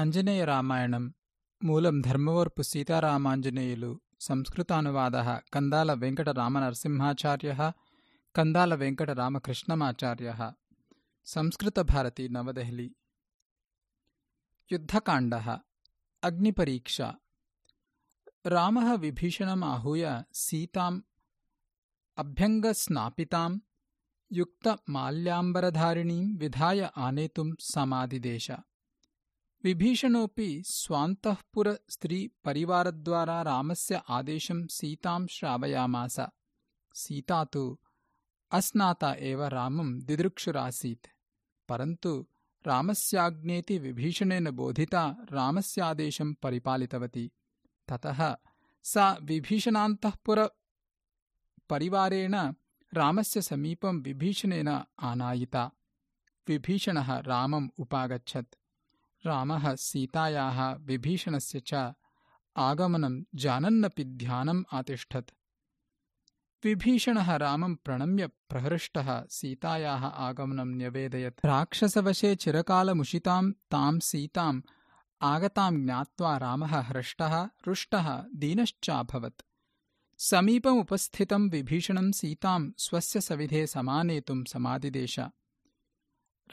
ఆంజనేయరామాయణం మూలం ధర్మవరపు సీతారామాంజనేయులు సంస్కృతానువాదः కందాల వెంకట రామనరసింహాచార్యः కందాల వెంకట రామకృష్ణమాచార్యः సంస్కృతభారతి నవదెహలి युद्धकाण्डः अग्निपरीक्षा रामः विभीषणम् आहूय सीताम् अभ्यङ्गस्नापितां युक्तमाल्याम्बरधारिणीं विधाय आनेतुं समादिदेश विभीषणोऽपि स्वान्तःपुरस्त्रीपरिवारद्वारा रामस्य आदेशं सीतां श्रावयामास। सीता तु अस्नाता एव रामं दिदृक्षुरासीत्। परन्तु रामस्याज्ञेति विभीषणेन बोधिता रामस्यादेशं परिपालितवती। ततः सा विभीषणान्तःपुरपरिवारेण रामस्य समीपं विभीषणेन आनायिता। विभीषणः रामम् उपागच्छत् रामः सीतायाः विभीषणस्य च आगमनं जानन्नपि ध्यानम् आतिष्ठत्। विभीषणः रामं प्रणम्य प्रहृष्टः सीतायाः आगमनं न्यवेदयत्। राक्षसवशे चिरकालमुषितां तां सीताम् आगतां ज्ञात्वा रामः हृष्टः रुष्टः दीनश्चाभवत्। समीपमुपस्थितं विभीषणं सीतां स्वस्य सविधे समानेतुं समादिदेश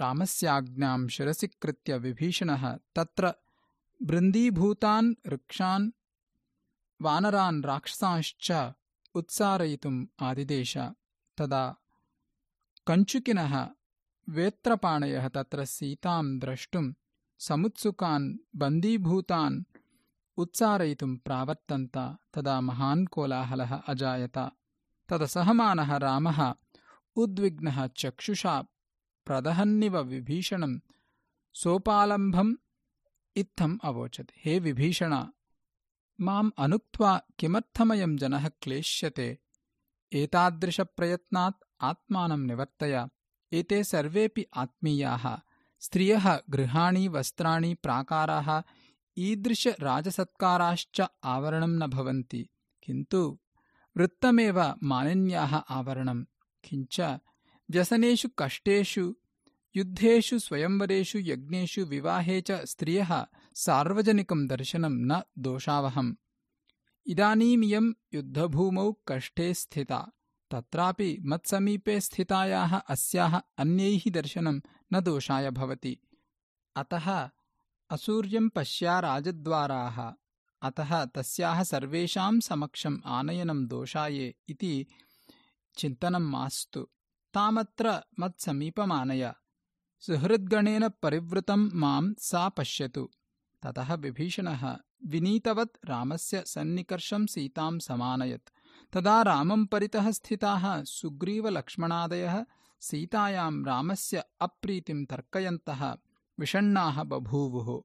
रामस्याज्ञां शिरसि कृत्य विभीषणः तत्र बृन्दीभूतान् वृक्षान् वानरान् राक्षसांश्च उत्सारयितुम् आदिदेश। तदा कञ्चुकिनः वेत्रपाणयः तत्र सीतां द्रष्टुं समुत्सुकान् बन्दीभूतान् उत्सारयितुं प्रावर्तन्त। तदा महान् कोलाहलः अजायत। तदसहमानः रामः उद्विग्नः चक्षुषा प्रदहन्निव विभीषणं सोपालम्भम् इत्थम् अवोचत्। हे विभीषण माम् अनुक्त्वा किमर्थमयं जनः क्लेश्यते? एतादृशप्रयत्नात् आत्मानं निवर्तय। एते सर्वेऽपि आत्मीयाः। स्त्रियः गृहाणि वस्त्राणि प्राकाराः ईदृशराजसत्काराश्च आवरणं न भवन्ति। किन्तु वृत्तमेव मानिन्याः आवरणम्। किञ्च व्यसनेषु कष्टेषु युद्धेषु स्वयंवरेषु यज्ञेषु विवाहे च स्त्रियः सार्वजनिकं दर्शनं न दोषावहम्। इदानीमियं युद्धभूमौ कष्टे स्थिता। तत्रापि मत्समीपे स्थितायाः अस्याः अन्यैः दर्शनं न दोषाय भवति। अतः असूर्यं पश्या राजद्वाराः। अतः तस्याः सर्वेषां समक्षम् आनयनं दोषाये इति चिन्तनं मास्तु। तामत्र मत्समीपमानय सुहृद्गणेन परिवृतं मां सा पश्यतु। ततः विभीषणः विनीतवत् रामस्य सन्निकर्षं सीतां समानयत्। तदा रामं परितः स्थिताः सुग्रीवलक्ष्मणादयः सीतायां रामस्य अप्रीतिं तर्कयन्तः विषण्णाः बभूवुः।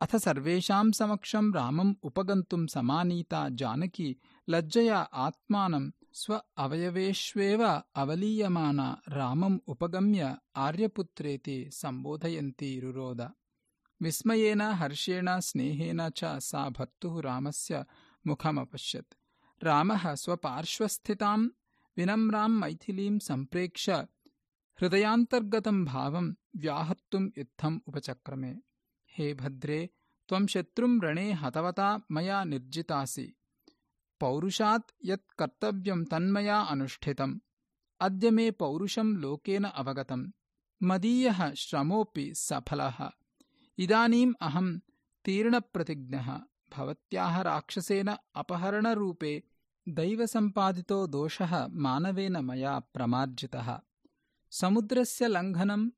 अथ सर्वेषां समक्षं रामम् उपगन्तुं समानीता जानकी लज्जया आत्मानं स्व अवयवेष्वेव अवलीयमाना रामम् उपगम्य आर्यपुत्रेति सम्बोधयन्ती रुरोद। विस्मयेन हर्षेण स्नेहेन च सा भर्तुः रामस्य मुखमपश्यत्। रामः स्वपार्श्वस्थितां विनम्रां मैथिलीं सम्प्रेक्ष्य हृदयान्तर्गतं भावं व्याहर्तुम् इत्थम् उपचक्रमे। हे भद्रे त्वं शत्रुं रणे हतवता मया निर्जितासि पौरुषात् यत् कर्तव्यं तन्मया अनुष्ठितम्। अद्य मे पौरुषं लोकेन अवगतं मदीयः श्रमोऽपि सफलः। इदानीम् अहं तीर्णप्रतिज्ञः। भवत्याः राक्षसेन अपहरणरूपे दैवसम्पादितो दोषः मानवेन मया प्रमार्जितः। समुद्रस्य लङ्घनं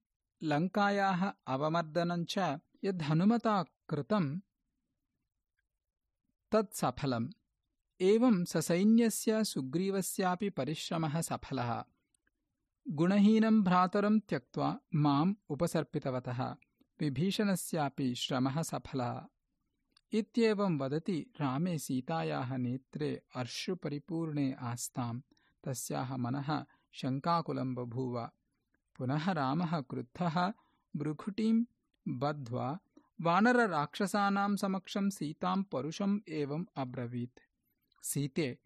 लङ्कायाः अवमर्दनञ्च यद्धनुमता कृतं तत्सफलम् एवं ससैन्यस्य सुग्रीवस्यापि परिश्रमः सफलः। गुणहीनं भ्रातरं त्यक्त्वा माम् उपसर्पितवतः। विभीषणस्यापि श्रमः सफलः। इत्येवं वदति रामे सीतायाः नेत्रे अश्रुपरिपूर्णे आस्तां। तस्याः मनः शङ्काकुलं बभूव पुनः रामः क्रुद्धः भ्रुकुटीं बद्ध्वा वानरराक्षसानां समक्षं सीतां परुषम् एवम् अब्रवीत् सीते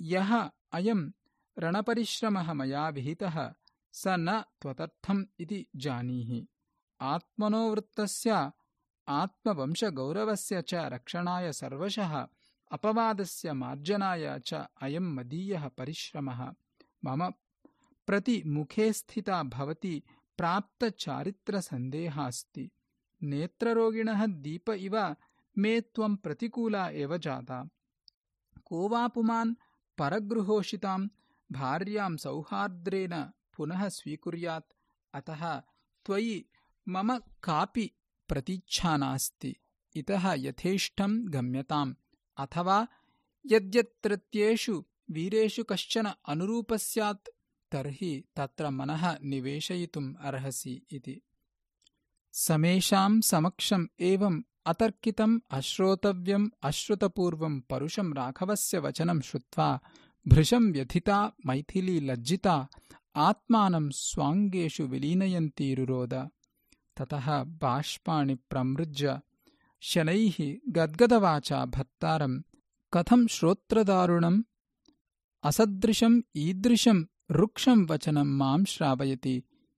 यः अयं रणपरिश्रमः मया विहितः स न त्वतर्थम् इति जानीहि। आत्मनोवृत्तस्य आत्मवंशगौरवस्य च रक्षणाय सर्वशः अपवादस्य मार्जनाय च अयम् मदीयः परिश्रमः। मम प्रति मुखे स्थिता भवती प्राप्तचारित्रसन्देहास्ति। नेत्ररोगिणः दीप इव मे त्वम् प्रतिकूला एव जाता को वा पुमान् परगृहोषिताम् भार्याम् सौहार्द्रेण पुनः स्वीकुर्यात्। अतः त्वयि मम कापि प्रतीच्छा नास्ति। इतः यथेष्टम् गम्यताम्। अथवा यद्यत्रत्येषु वीरेषु कश्चन अनुरूपः स्यात् तर्हि तत्र मनः निवेशयितुम् अर्हसि इति। समेषाम् समक्षम् एवम् अतर्कितम् अश्रोतव्यम् अश्रुतपूर्वम् परुषम् राघवस्य वचनम् श्रुत्वा भृशम् व्यथिता मैथिली लज्जिता आत्मानम् स्वाङ्गेषु विलीनयन्तीरुरोद ततः बाष्पाणि प्रमृज्य शनैः गद्गदवाचा भर्तारम् कथम् श्रोत्रदारुणम् असदृशम् ईदृशम् रुक्षम् वचनम् माम् श्रावयति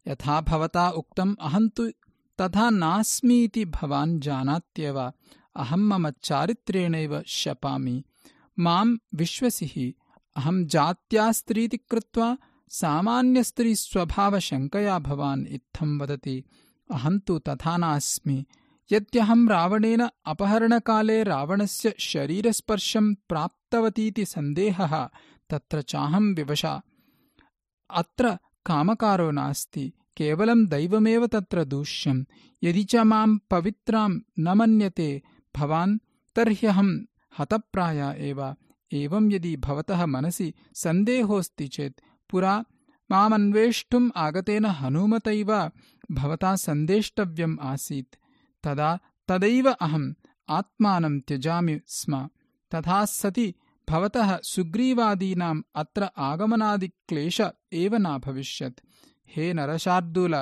यथा भवता उक्तम् अहम् तु तथा नास्मीति भवान् जानात्येव। अहम् मम चारित्र्येणैव शपामि। माम् विश्वसिः अहम् जात्यास्त्रीति कृत्वा सामान्यस्त्रीस्वभावशङ्कया भवान् इत्थम् वदति। अहम् तु तथा नास्मि। यद्यहम् रावणेन अपहरणकाले रावणस्य शरीरस्पर्शम् प्राप्तवतीति सन्देहः तत्र चाहम् विवशा। अत्र कामकारो नास्ति केवलम् दैवमेव तत्र दूष्यम् यदि च माम् पवित्राम् न मन्यते भवान् तर्ह्यहम् हतप्राया एव। यदि भवतः मनसि सन्देहोऽस्ति चेत् पुरा मामन्वेष्टुम् आगतेन हनूमतैव भवता सन्देष्टव्यम् आसीत्। तदा तदैव अहम् आत्मानम् त्यजामि स्म। तथा सति भवतः सुग्रीवादीनाम् अत्र आगमनादिक्लेश एव नाभविष्यत् हे नरशार्दूल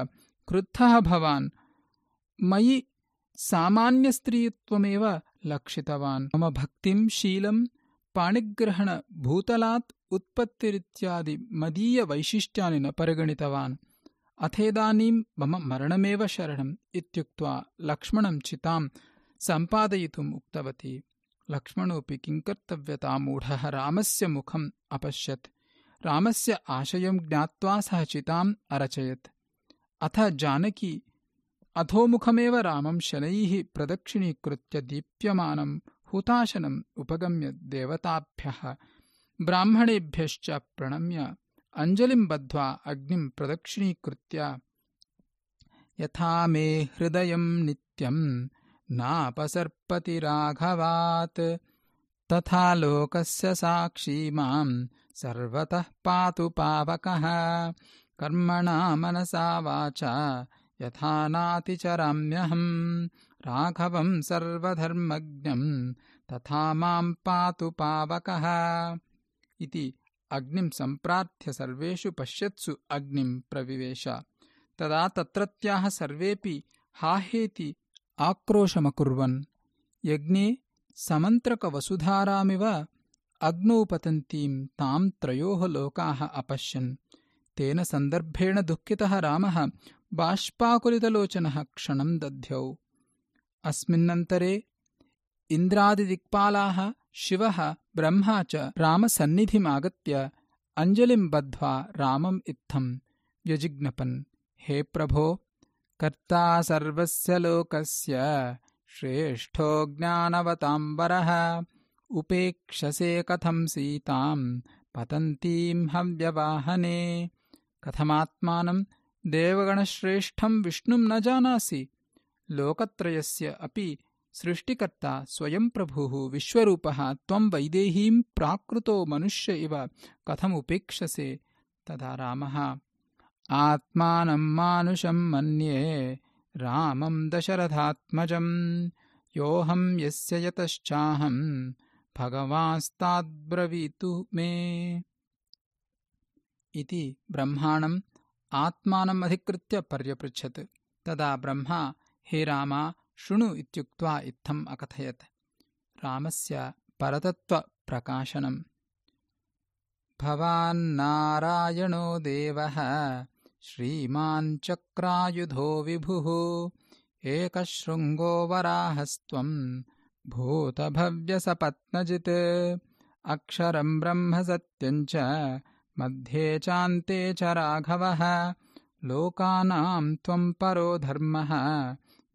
क्रुद्धः भवान्। मयि सामान्यस्त्रीत्वमेव लक्षितवान्। मम भक्तिम् शीलम् पाणिग्रहणभूतलात् उत्पत्तिरित्यादि मदीयवैशिष्ट्यानि न परिगणितवान्। अथेदानीम् मम मरणमेव शरणम् इत्युक्त्वा लक्ष्मणम् चिताम् सम्पादयितुम् उक्तवती। लक्ष्मणोऽपि किङ्कर्तव्यतामूढः रामस्य मुखम् अपश्यत् रामस्य आशयम् ज्ञात्वा सः चिताम् अरचयत्। अथ जानकी अधोमुखमेव रामम् शनैः प्रदक्षिणीकृत्य दीप्यमानम् हुताशनम् उपगम्य देवताभ्यः ब्राह्मणेभ्यश्च प्रणम्य अञ्जलिम् बद्ध्वा अग्निम् प्रदक्षिणीकृत्य यथा मे हृदयम् नित्यम् नापसर्पति राघवात् तथा लोकस्य साक्षी माम् सर्वतः पातु पावकः। कर्मणा मनसा वाचा यथा नातिचराम्यहम् राघवम् सर्वधर्मज्ञम् तथा माम् पातु पावकः। इति अग्निम् सम्प्रार्थ्य सर्वेषु पश्यत्सु अग्निम् प्रविवेश। तदा तत्रत्याः सर्वेऽपि हाहेति आक्रोशमकुर्वन्। यज्ञे समन्त्रकवसुधारामिव अग्नौ पतन्तीम् ताम् त्रयोः लोकाः अपश्यन्। तेन सन्दर्भेण दुःखितः रामः बाष्पाकुलितलोचनः क्षणम् दध्यौ। अस्मिन्नन्तरे इन्द्रादिदिक्पालाः शिवः ब्रह्मा च रामसन्निधिमागत्य अञ्जलिम् बद्ध्वा रामम् इत्थम् व्यजिज्ञपन्। हे प्रभो कर्ता सर्वस्य लोकस्य श्रेष्ठो ज्ञानवताम्बरः उपेक्षसे कथम् सीताम् पतन्तीम् हव्यवाहने। कथमात्मानम् देवगणश्रेष्ठम् विष्णुम् न जानासि। लोकत्रयस्य अपि सृष्टिकर्ता स्वयम् प्रभुः विश्वरूपः त्वम् वैदेहीम् प्राकृतो मनुष्य इव कथमुपेक्षसे तदा रामः आत्मानम् मानुषम् मन्ये रामम् दशरथात्मजम्। योऽहम् यस्य यतश्चाहम् भगवास्ताद्ब्रवीतु मे। इति ब्रह्माणम् आत्मानम् अधिकृत्य पर्यपृच्छत्। तदा ब्रह्मा हे रामा शृणु इत्युक्त्वा इत्थम् अकथयत्। रामस्य परतत्त्वप्रकाशनम्। भवान्नारायणो देवः श्रीमान् चक्रायुधो विभुः एकशृङ्गो वराहस्त्वम् भूतभव्यसपत्नजित्। अक्षरम् ब्रह्म सत्यम् च मध्ये चान्ते च राघवः। लोकानाम् त्वम् परो धर्मः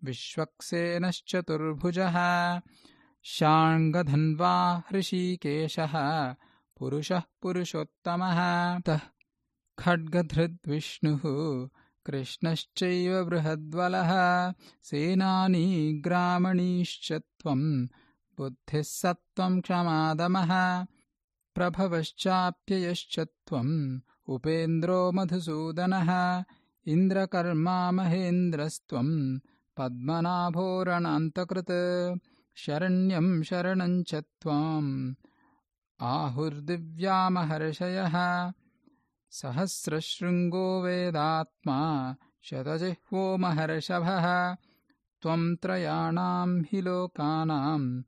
विश्वक्सेनश्चतुर्भुजः। शाङ्गधन्वा हृषीकेशः पुरुषः पुरुषोत्तमः। तः खड्गधृद्विष्णुः कृष्णश्चैव बृहद्वलः सेनानी ग्रामणीश्च त्वम् बुद्धिः सत्त्वम् क्षमादमः प्रभवश्चाप्ययश्च त्वम् उपेन्द्रो मधुसूदनः इन्द्रकर्मा महेन्द्रस्त्वम् पद्मनाभोरणान्तकृत् शरण्यम् शरणम् च त्वाम्। आहुर्दिव्यामहर्षयः सहस्रशृङ्गो वेदात्मा शतजिह्वो महर्षभः। त्वम् त्रयाणाम् हि लोकानाम्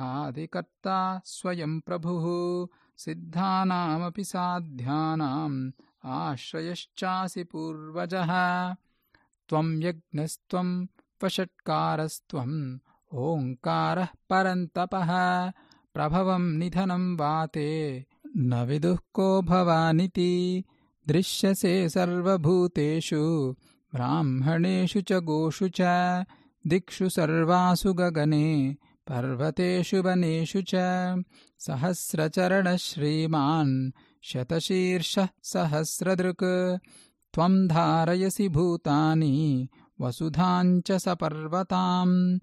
आदिकर्ता स्वयम् प्रभुः। सिद्धानामपि साध्यानाम्। आश्रयश्चासि पूर्वजः। त्वम् यज्ञस्त्वम् वषट्कारस्त्वम्। ओङ्कारः परन्तपः। प्रभवम् निधनम् वाते न विदुः को भवानिति दृश्यसे सर्वभूतेषु ब्राह्मणेषु च गोषु च दिक्षु सर्वासु गगने पर्वतेषु वनेषु च। सहस्रचरणः श्रीमान् शतशीर्षः सहस्रदृक् त्वम् धारयसि भूतानि वसुधाम् च सपर्वताम्।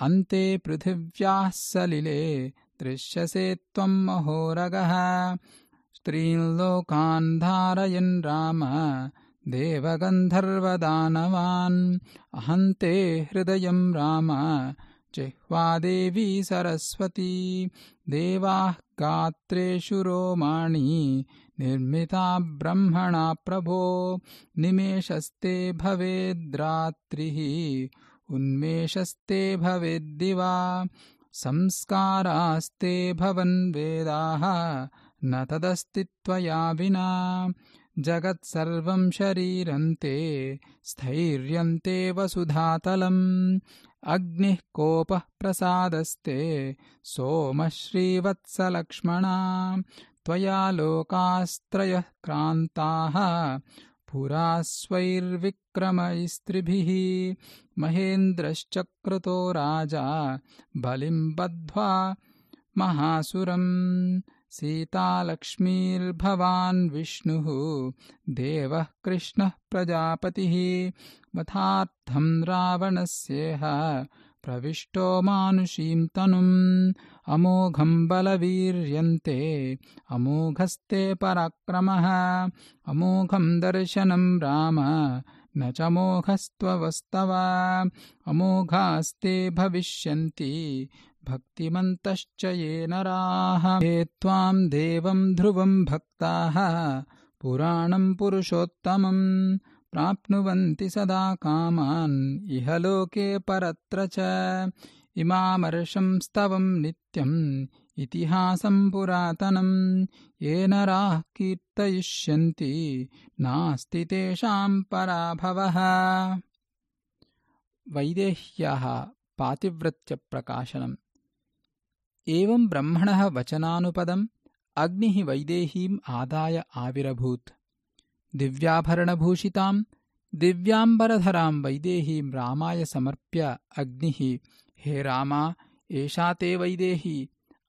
अन्ते पृथिव्याः सलिले दृश्यसे त्वम् महोरगः स्त्रीन्लोकान् धारयन् राम देवगन्धर्वदानवान्। अहन्ते हृदयम् राम जिह्वादेवी सरस्वती। देवाः गात्रेषु रोमाणि निर्मिता ब्रह्मणा प्रभो। निमेषस्ते भवेद्रात्रिः उन्मेषस्ते भवेद्दिवा संस्कारास्ते भवन् वेदाः न तदस्ति त्वया विना। जगत्सर्वम् शरीरन्ते स्थैर्यन्ते वसुधातलम्। अग्निः कोपः प्रसादस्ते सोमः श्रीवत्सलक्ष्मणा त्वया लोकास्त्रयः क्रान्ताः पुरा स्वैर्विक्रमैस्त्रिभिः महेन्द्रश्चक्रतो राजा बलिम् बद्ध्वा महासुरम् सीतालक्ष्मीर्भवान् विष्णुः देवः कृष्णः प्रजापतिः मथार्थम् रावणस्येह प्रविष्टो मानुषीम् तनुम्। अमोघम् बलवीर्यन्ते। अमोघस्ते पराक्रमः। अमोघम् दर्शनम् राम। न च मोघस्त्ववस्तव अमोघास्ते भविष्यन्ति। भक्तिमन्तश्च ये नराः। ये त्वाम् देवम् ध्रुवम् भक्ताः। पुराणम् पुरुषोत्तमम् प्राप्नुवन्ति सदा कामान्। इह लोके परत्र च। इमामर्षम् स्तवम् नित्यम्। इतिहासम् पुरातनम्। येन राः कीर्तयिष्यन्ति। नास्ति तेषाम् पराभवः। वैदेह्याः पातिव्रत्यप्रकाशनम्। एवम् ब्रह्मणः वचनानुपदम्। अग्निः वैदेहीम् आदाय आविरभूत् दिव्याभरणभूषिताम् दिव्याम्बरधराम् वैदेहीम् रामाय समर्प्य अग्निः। हे रामा एषा ते वैदेही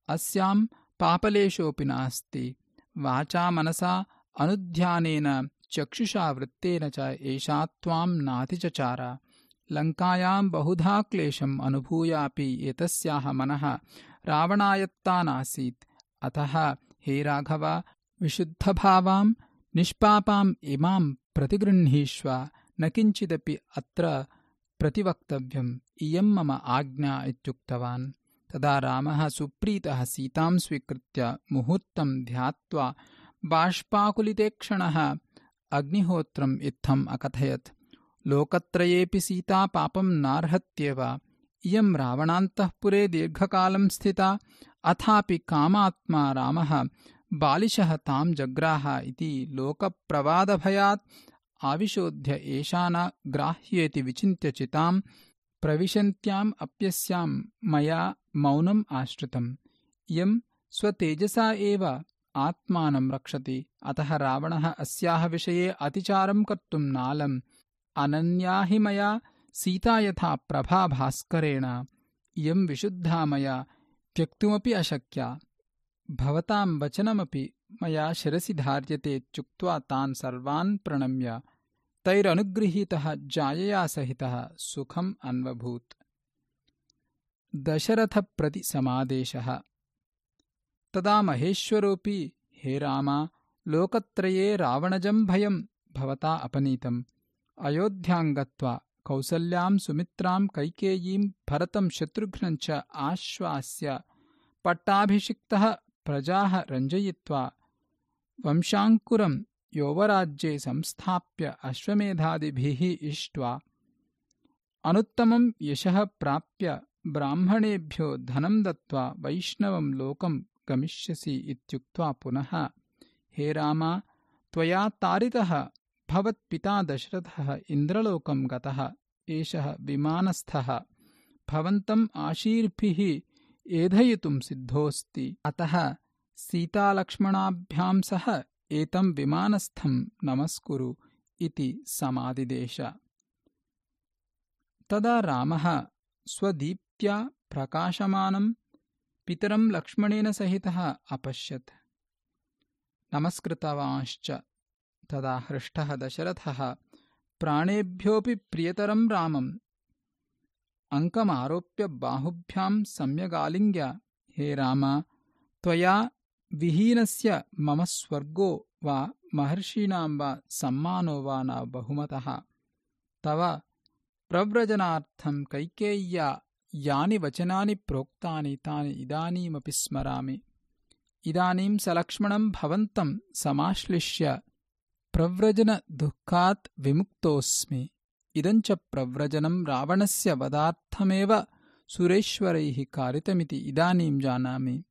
अस्याम् पापलेशोऽपि नास्ति। वाचा मनसा अनुध्यानेन चक्षुषा वृत्तेन च एषा त्वाम् नातिचचार लङ्कायाम् बहुधा क्लेशम् अनुभूयापि एतस्याः मनः रावणायत्ता नासीत् अतः हे राघव विशुद्धभावाम् निष्पापाम् इमाम् प्रतिगृह्णीष्व न किञ्चिदपि अत्र प्रतिवक्तव्यम्। इयम् मम आज्ञा इत्युक्तवान्। तदा रामः सुप्रीतः सीताम् स्वीकृत्य मुहूर्तम् ध्यात्वा बाष्पाकुलितेक्षणः अग्निहोत्रम् इत्थम् अकथयत्। लोकत्रयेऽपि सीता पापम् नार्हत्येव। इयम् रावणान्तःपुरे दीर्घकालम् स्थिता। अथापि कामात्मा रामः बालिशः ताम् जग्राह इति लोकप्रवादभयात् आविशोध्य एषा न ग्राह्येति विचिन्त्य चिताम् प्रविशन्त्याम् अप्यस्याम् मया मौनम् आश्रितम्। इयम् स्वतेजसा एव आत्मानं रक्षति। अतः रावणः अस्याः विषये अतिचारम् कर्तुम् नालम् अनन्या हि मया सीता यथा प्रभाभास्करेण इयम् विशुद्धा मया त्यक्तुमपि अशक्या भवताम् वचनमपि मया शिरसि धार्यतेत्युक्त्वा तान् सर्वान् प्रणम्य तैरनुगृहीतः जायया सहितः सुखम् अन्वभूत्। दशरथप्रतिसमादेशः। तदा महेश्वरोऽपि हे रामा लोकत्रये रावणजम् भयम् भवता अपनीतम्। अयोध्याम् गत्वा कौसल्याम् सुमित्राम् कैकेयीम् भरतम् शत्रुघ्नम् च आश्वास्य पट्टाभिषिक्तः प्रजाः रञ्जयित्वा वंशाङ्कुरम् योवराज्ये संस्थाप्य अश्वमेधादिभिः इष्ट्वा अनुत्तमम् यशः प्राप्य ब्राह्मणेभ्यो धनम् दत्त्वा वैष्णवम् लोकम् गमिष्यसि इत्युक्त्वा पुनः हे रामा त्वया तारितः भवत्पिता दशरथः इन्द्रलोकम् गतः एषः विमानस्थः भवन्तम् आशीर्भिः एधयितुम् सिद्धोऽस्ति। अतः सीतालक्ष्मणाभ्याम् सह एतम् विमानस्थम् नमस्कुरु इति समादिदेश तदा रामः स्वदीप्त्या प्रकाशमानम् पितरम् लक्ष्मणेन सहितः अपश्यत्। नमस्कृतवांश्च। तदा हृष्टः दशरथः प्राणेभ्योऽपि प्रियतरम् रामम् अङ्कमारोप्य बाहुभ्याम् सम्यगालिङ्ग्य हे राम त्वया विहीनस्य मम स्वर्गो वा महर्षीणाम् वा सम्मानो वा न बहुमतः। तव प्रव्रजनार्थम् कैकेय्या यानि वचनानि प्रोक्तानि तानि इदानीमपि स्मरामि। इदानीम् सलक्ष्मणम् भवन्तम् समाश्लिष्य प्रव्रजनदुःखात् विमुक्तोऽस्मि इदम् च प्रव्रजनम् रावणस्य वधार्थमेव सुरेश्वरैः कारितमिति इदानीम् जानामि।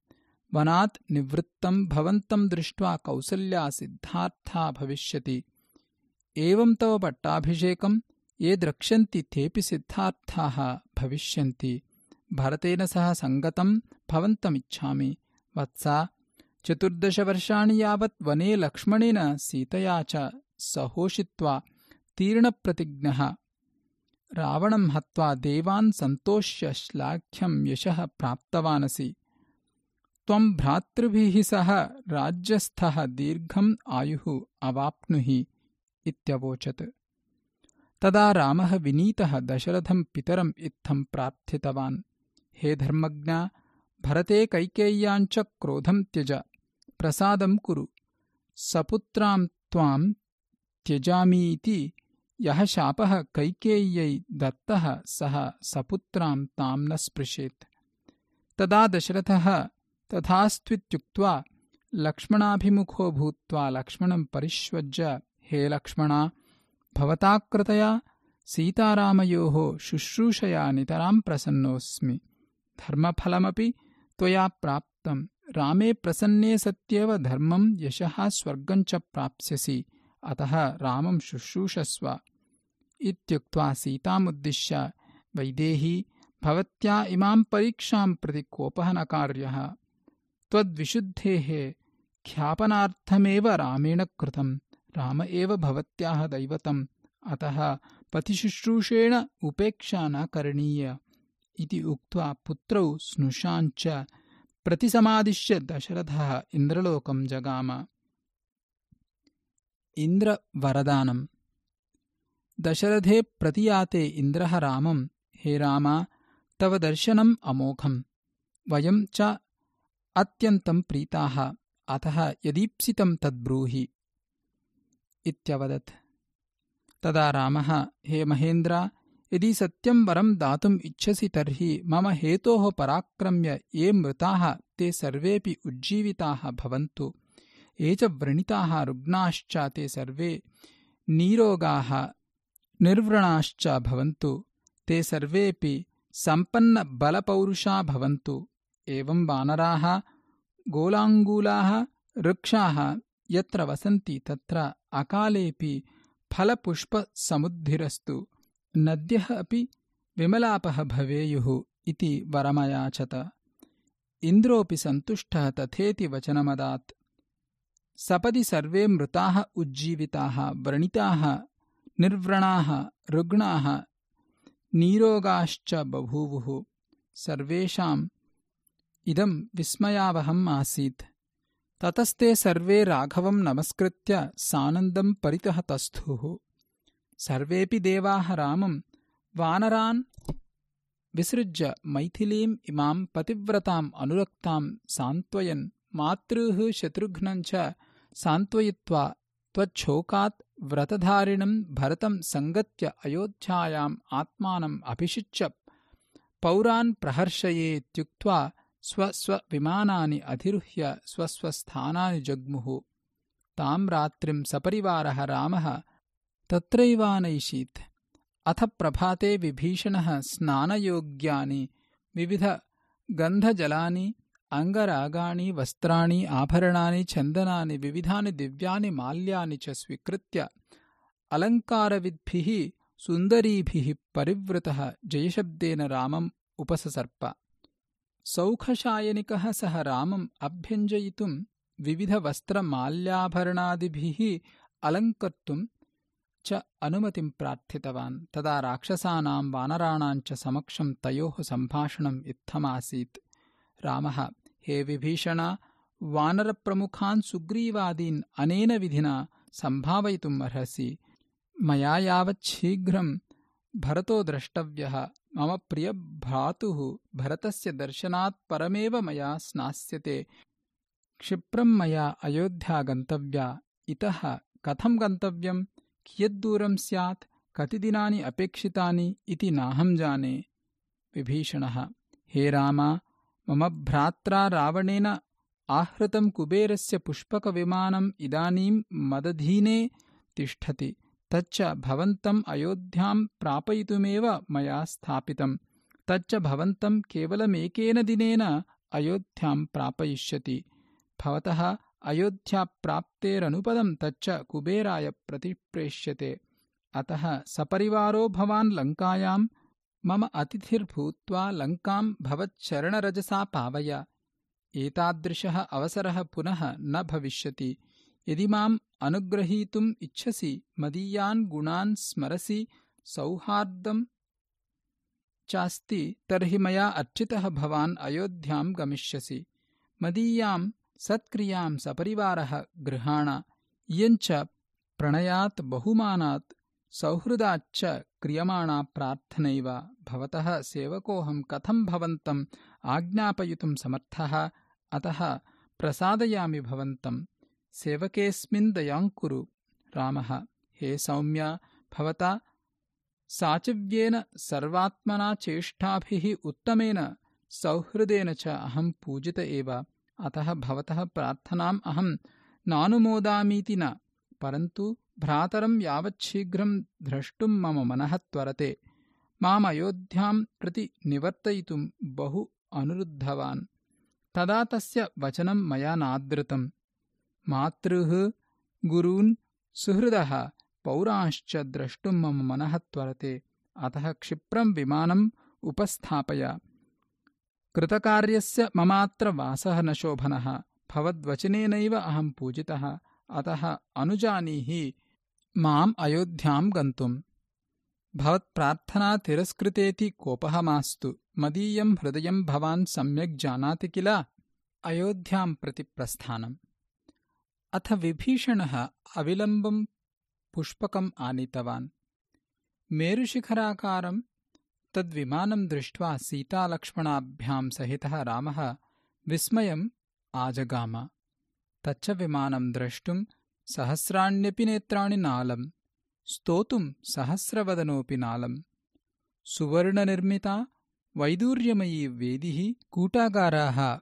वनात् निवृत्तम् भवन्तम् दृष्ट्वा कौसल्या सिद्धार्था भविष्यति। एवम् तव पट्टाभिषेकम् ये द्रक्ष्यन्ति तेऽपि सिद्धार्थाः भविष्यन्ति। भरतेन सह सङ्गतम् भवन्तमिच्छामि। वत्सा चतुर्दशवर्षाणि यावत् वने लक्ष्मणेन सीतया च सहोषित्वा तीर्णप्रतिज्ञः रावणम् हत्वा देवान् सन्तोष्य श्लाघ्यम् यशः प्राप्तवानसि। त्वम् भ्रातृभिः सह राज्यस्थः दीर्घम् आयुः अवाप्नुहि इत्यवोचत्। तदा रामः विनीतः दशरथम् पितरम् इत्थम् प्रार्थितवान् हे धर्मज्ञा भरते कैकेय्याञ्च क्रोधम् त्यज प्रसादम् कुरु। सपुत्राम् त्वाम् त्यजामीति यः शापः कैकेय्यै दत्तः सः सपुत्राम् ताम् न स्पृशेत्। तदा दशरथः तथास्त्वित्युक्त्वा लक्ष्मणाभिमुखो भूत्वा लक्ष्मणम् परिष्वज्य हे लक्ष्मणा भवता कृतया सीतारामयोः शुश्रूषया नितराम् प्रसन्नोऽस्मि। धर्मफलमपि त्वया प्राप्तम् रामे प्रसन्ने सत्येव धर्मम् यशः स्वर्गम् च प्राप्स्यसि। अतः रामम् शुश्रूषस्व इत्युक्त्वा सीतामुद्दिश्य वैदेही भवत्या इमाम् परीक्षाम् प्रति कोपः न कार्यः त्वद्विशुद्धेः ख्यापनार्थमेव रामेण कृतम् राम एव भवत्याः दैवतम् अतः पतिशुश्रूषेण उपेक्षा न करणीय इति उक्त्वा पुत्रौ स्नुषाञ्च प्रतिसमादिश्य दशरथः इन्द्रलोकम् जगाम। इन्द्रवरदानम् दशरथे प्रतियाते इन्द्रः रामम् हे राम तव दर्शनम् अमोघम्। वयम् च अत्यन्तम् प्रीताः अतः यदीप्सितम् तद्ब्रूहि। इत्यवदत्। तदा रामः हे महेन्द्र यदि सत्यम् वरम् दातुम् इच्छसि तर्हि मम हेतोः पराक्रम्य ये मृताः ते सर्वेऽपि उज्जीविताः भवन्तु। ये च व्रणिताः रुग्णाश्च ते सर्वे नीरोगाः निर्व्रणाश्च भवन्तु ते सर्वेऽपि सम्पन्नबलपौरुषा भवन्तु। एवम् वानराः गोलाङ्गूलाः वृक्षाः यत्र वसन्ति तत्र अकालेऽपि फलपुष्पसमुद्धिरस्तु। नद्यः अपि विमलापः भवेयुः इति वरमयाचत। इन्द्रोऽपि सन्तुष्टः तथेति वचनमदात्। सपदि सर्वे मृताः उज्जीविताः व्रणिताः निर्व्रणाः रुग्णाः नीरोगाश्च बभूवुः सर्वेषाम् इदम् विस्मयावहम् आसीत्। ततस्ते सर्वे राघवम् नमस्कृत्य सानन्दम् परितः तस्थुः सर्वेऽपि देवाः रामम् वानरान् विसृज्य मैथिलीम् इमाम् पतिव्रताम् अनुरक्ताम् सान्त्वयन् मातृः शत्रुघ्नम् च सान्त्वयित्वा त्वच्छोकात् व्रतधारिणम् भरतम् सङ्गत्य अयोध्यायाम् आत्मानम् अभिषिच्य पौरान् प्रहर्षयेत्युक्त्वा स्वस्वविमानानि अधिरुह्य स्वस्वस्थानानि जग्मुः। ताम् रात्रिम् सपरिवारः रामः तत्रैवानैषीत्। अथ प्रभाते विभीषणः स्नानयोग्यानि विविधगन्धजलानि अङ्गरागाणि वस्त्राणि आभरणानि चन्दनानि विविधानि दिव्यानि माल्यानि च स्वीकृत्य अलङ्कारविद्भिः सुन्दरीभिः परिवृतः जयशब्देन रामम् उपससर्प सौखशायनिकः सह रामम् अभ्यञ्जयितुम् विविधवस्त्रमाल्याभरणादिभिः अलङ्कर्तुम् च अनुमतिम् प्रार्थितवान् तदा राक्षसानाम् वानराणाम् च समक्षम् तयोः सम्भाषणम् इत्थमासीत् रामः हे विभीषण वानरप्रमुखान् सुग्रीवादीन् अनेन विधिना सम्भावयितुम् अर्हसि। मया यावच्छीघ्रम् भरतो द्रष्टव्यः। मम प्रियभ्रातुः भरतस्य दर्शनात् परमेव मया स्नास्यते। क्षिप्रम् मया अयोध्या गन्तव्या। इतः कथम् गन्तव्यम् कियद्दूरम् स्यात्? कति दिनानि अपेक्षितानि? इति नाहम् जाने। विभीषणः हे राम मम भ्रात्रा रावणेन आहृतम् कुबेरस्य पुष्पकविमानम् इदानीम् मदधीने तिष्ठति तच्च भवन्तम् अयोध्याम् प्रापयितुमेव मया स्थापितम् तच्च भवन्तम् केवलमेकेन दिनेन अयोध्याम् प्रापयिष्यति। भवतः अयोध्याप्राप्तेरनुपदम् तच्च कुबेराय प्रतिप्रेष्यते अतः सपरिवारो भवान् लङ्कायाम् मम अतिथिर्भूत्वा लङ्काम् भवच्चरणरजसा पावय। एतादृशः अवसरः पुनः न भविष्यति। यदि माम् अनुग्रहीतुम् इच्छसि मदीयान् गुणान् स्मरसि सौहार्दम् चास्ति तर्हि मया अर्चितः भवान् अयोध्याम् गमिष्यसि। मदीयाम् सत्क्रियाम् सपरिवारः गृहाण। इयञ्च प्रणयात् बहुमानात् सौहृदाच्च क्रियमाणा प्रार्थनैव भवतः सेवकोऽहम् कथम् भवन्तम् आज्ञापयितुम् समर्थः? अतः प्रसादयामि भवन्तम् सेवकेऽस्मिन् दयाङ्कुरु रामः हे सौम्य भवता साचिव्येन सर्वात्मना चेष्टाभिः उत्तमेन सौहृदेन च अहम् पूजित एव। अतः भवतः प्रार्थनाम् अहम् नानुमोदामीति न। परन्तु भ्रातरम् यावच्छीघ्रम् द्रष्टुम् मम मनः त्वरते। मामयोध्याम् प्रति निवर्तयितुम् बहु अनुरुद्धवान्। तदा तस्य वचनम् मया नादृतम्। मातृः गुरून् सुहृदः पौरांश्च द्रष्टुम् मम मनः त्वरते। अतः क्षिप्रम् विमानम् उपस्थापय। कृतकार्यस्य ममात्र वासः न शोभनः। भवद्वचनेनैव अहम् पूजितः। अतः अनुजानीहि माम् अयोध्याम् गन्तुम्। भवत्प्रार्थना तिरस्कृतेति कोपः मास्तु मदीयम् हृदयम् भवान् सम्यक् जानाति किल? अयोध्याम् प्रति प्रस्थानम्। अथ विभीषणः अविलम्बम् पुष्पकम् आनीतवान्। मेरुशिखराकारम् तद्विमानम् दृष्ट्वा सीतालक्ष्मणाभ्याम् सहितः रामः विस्मयम् आजगाम। तच्च विमानम् द्रष्टुम् सहस्राण्यपि नेत्राणि नालम् स्तोतुम् सहस्रवदनोऽपि नालम्। सुवर्णनिर्मिता वैदूर्यमयी वेदिः कूटागाराः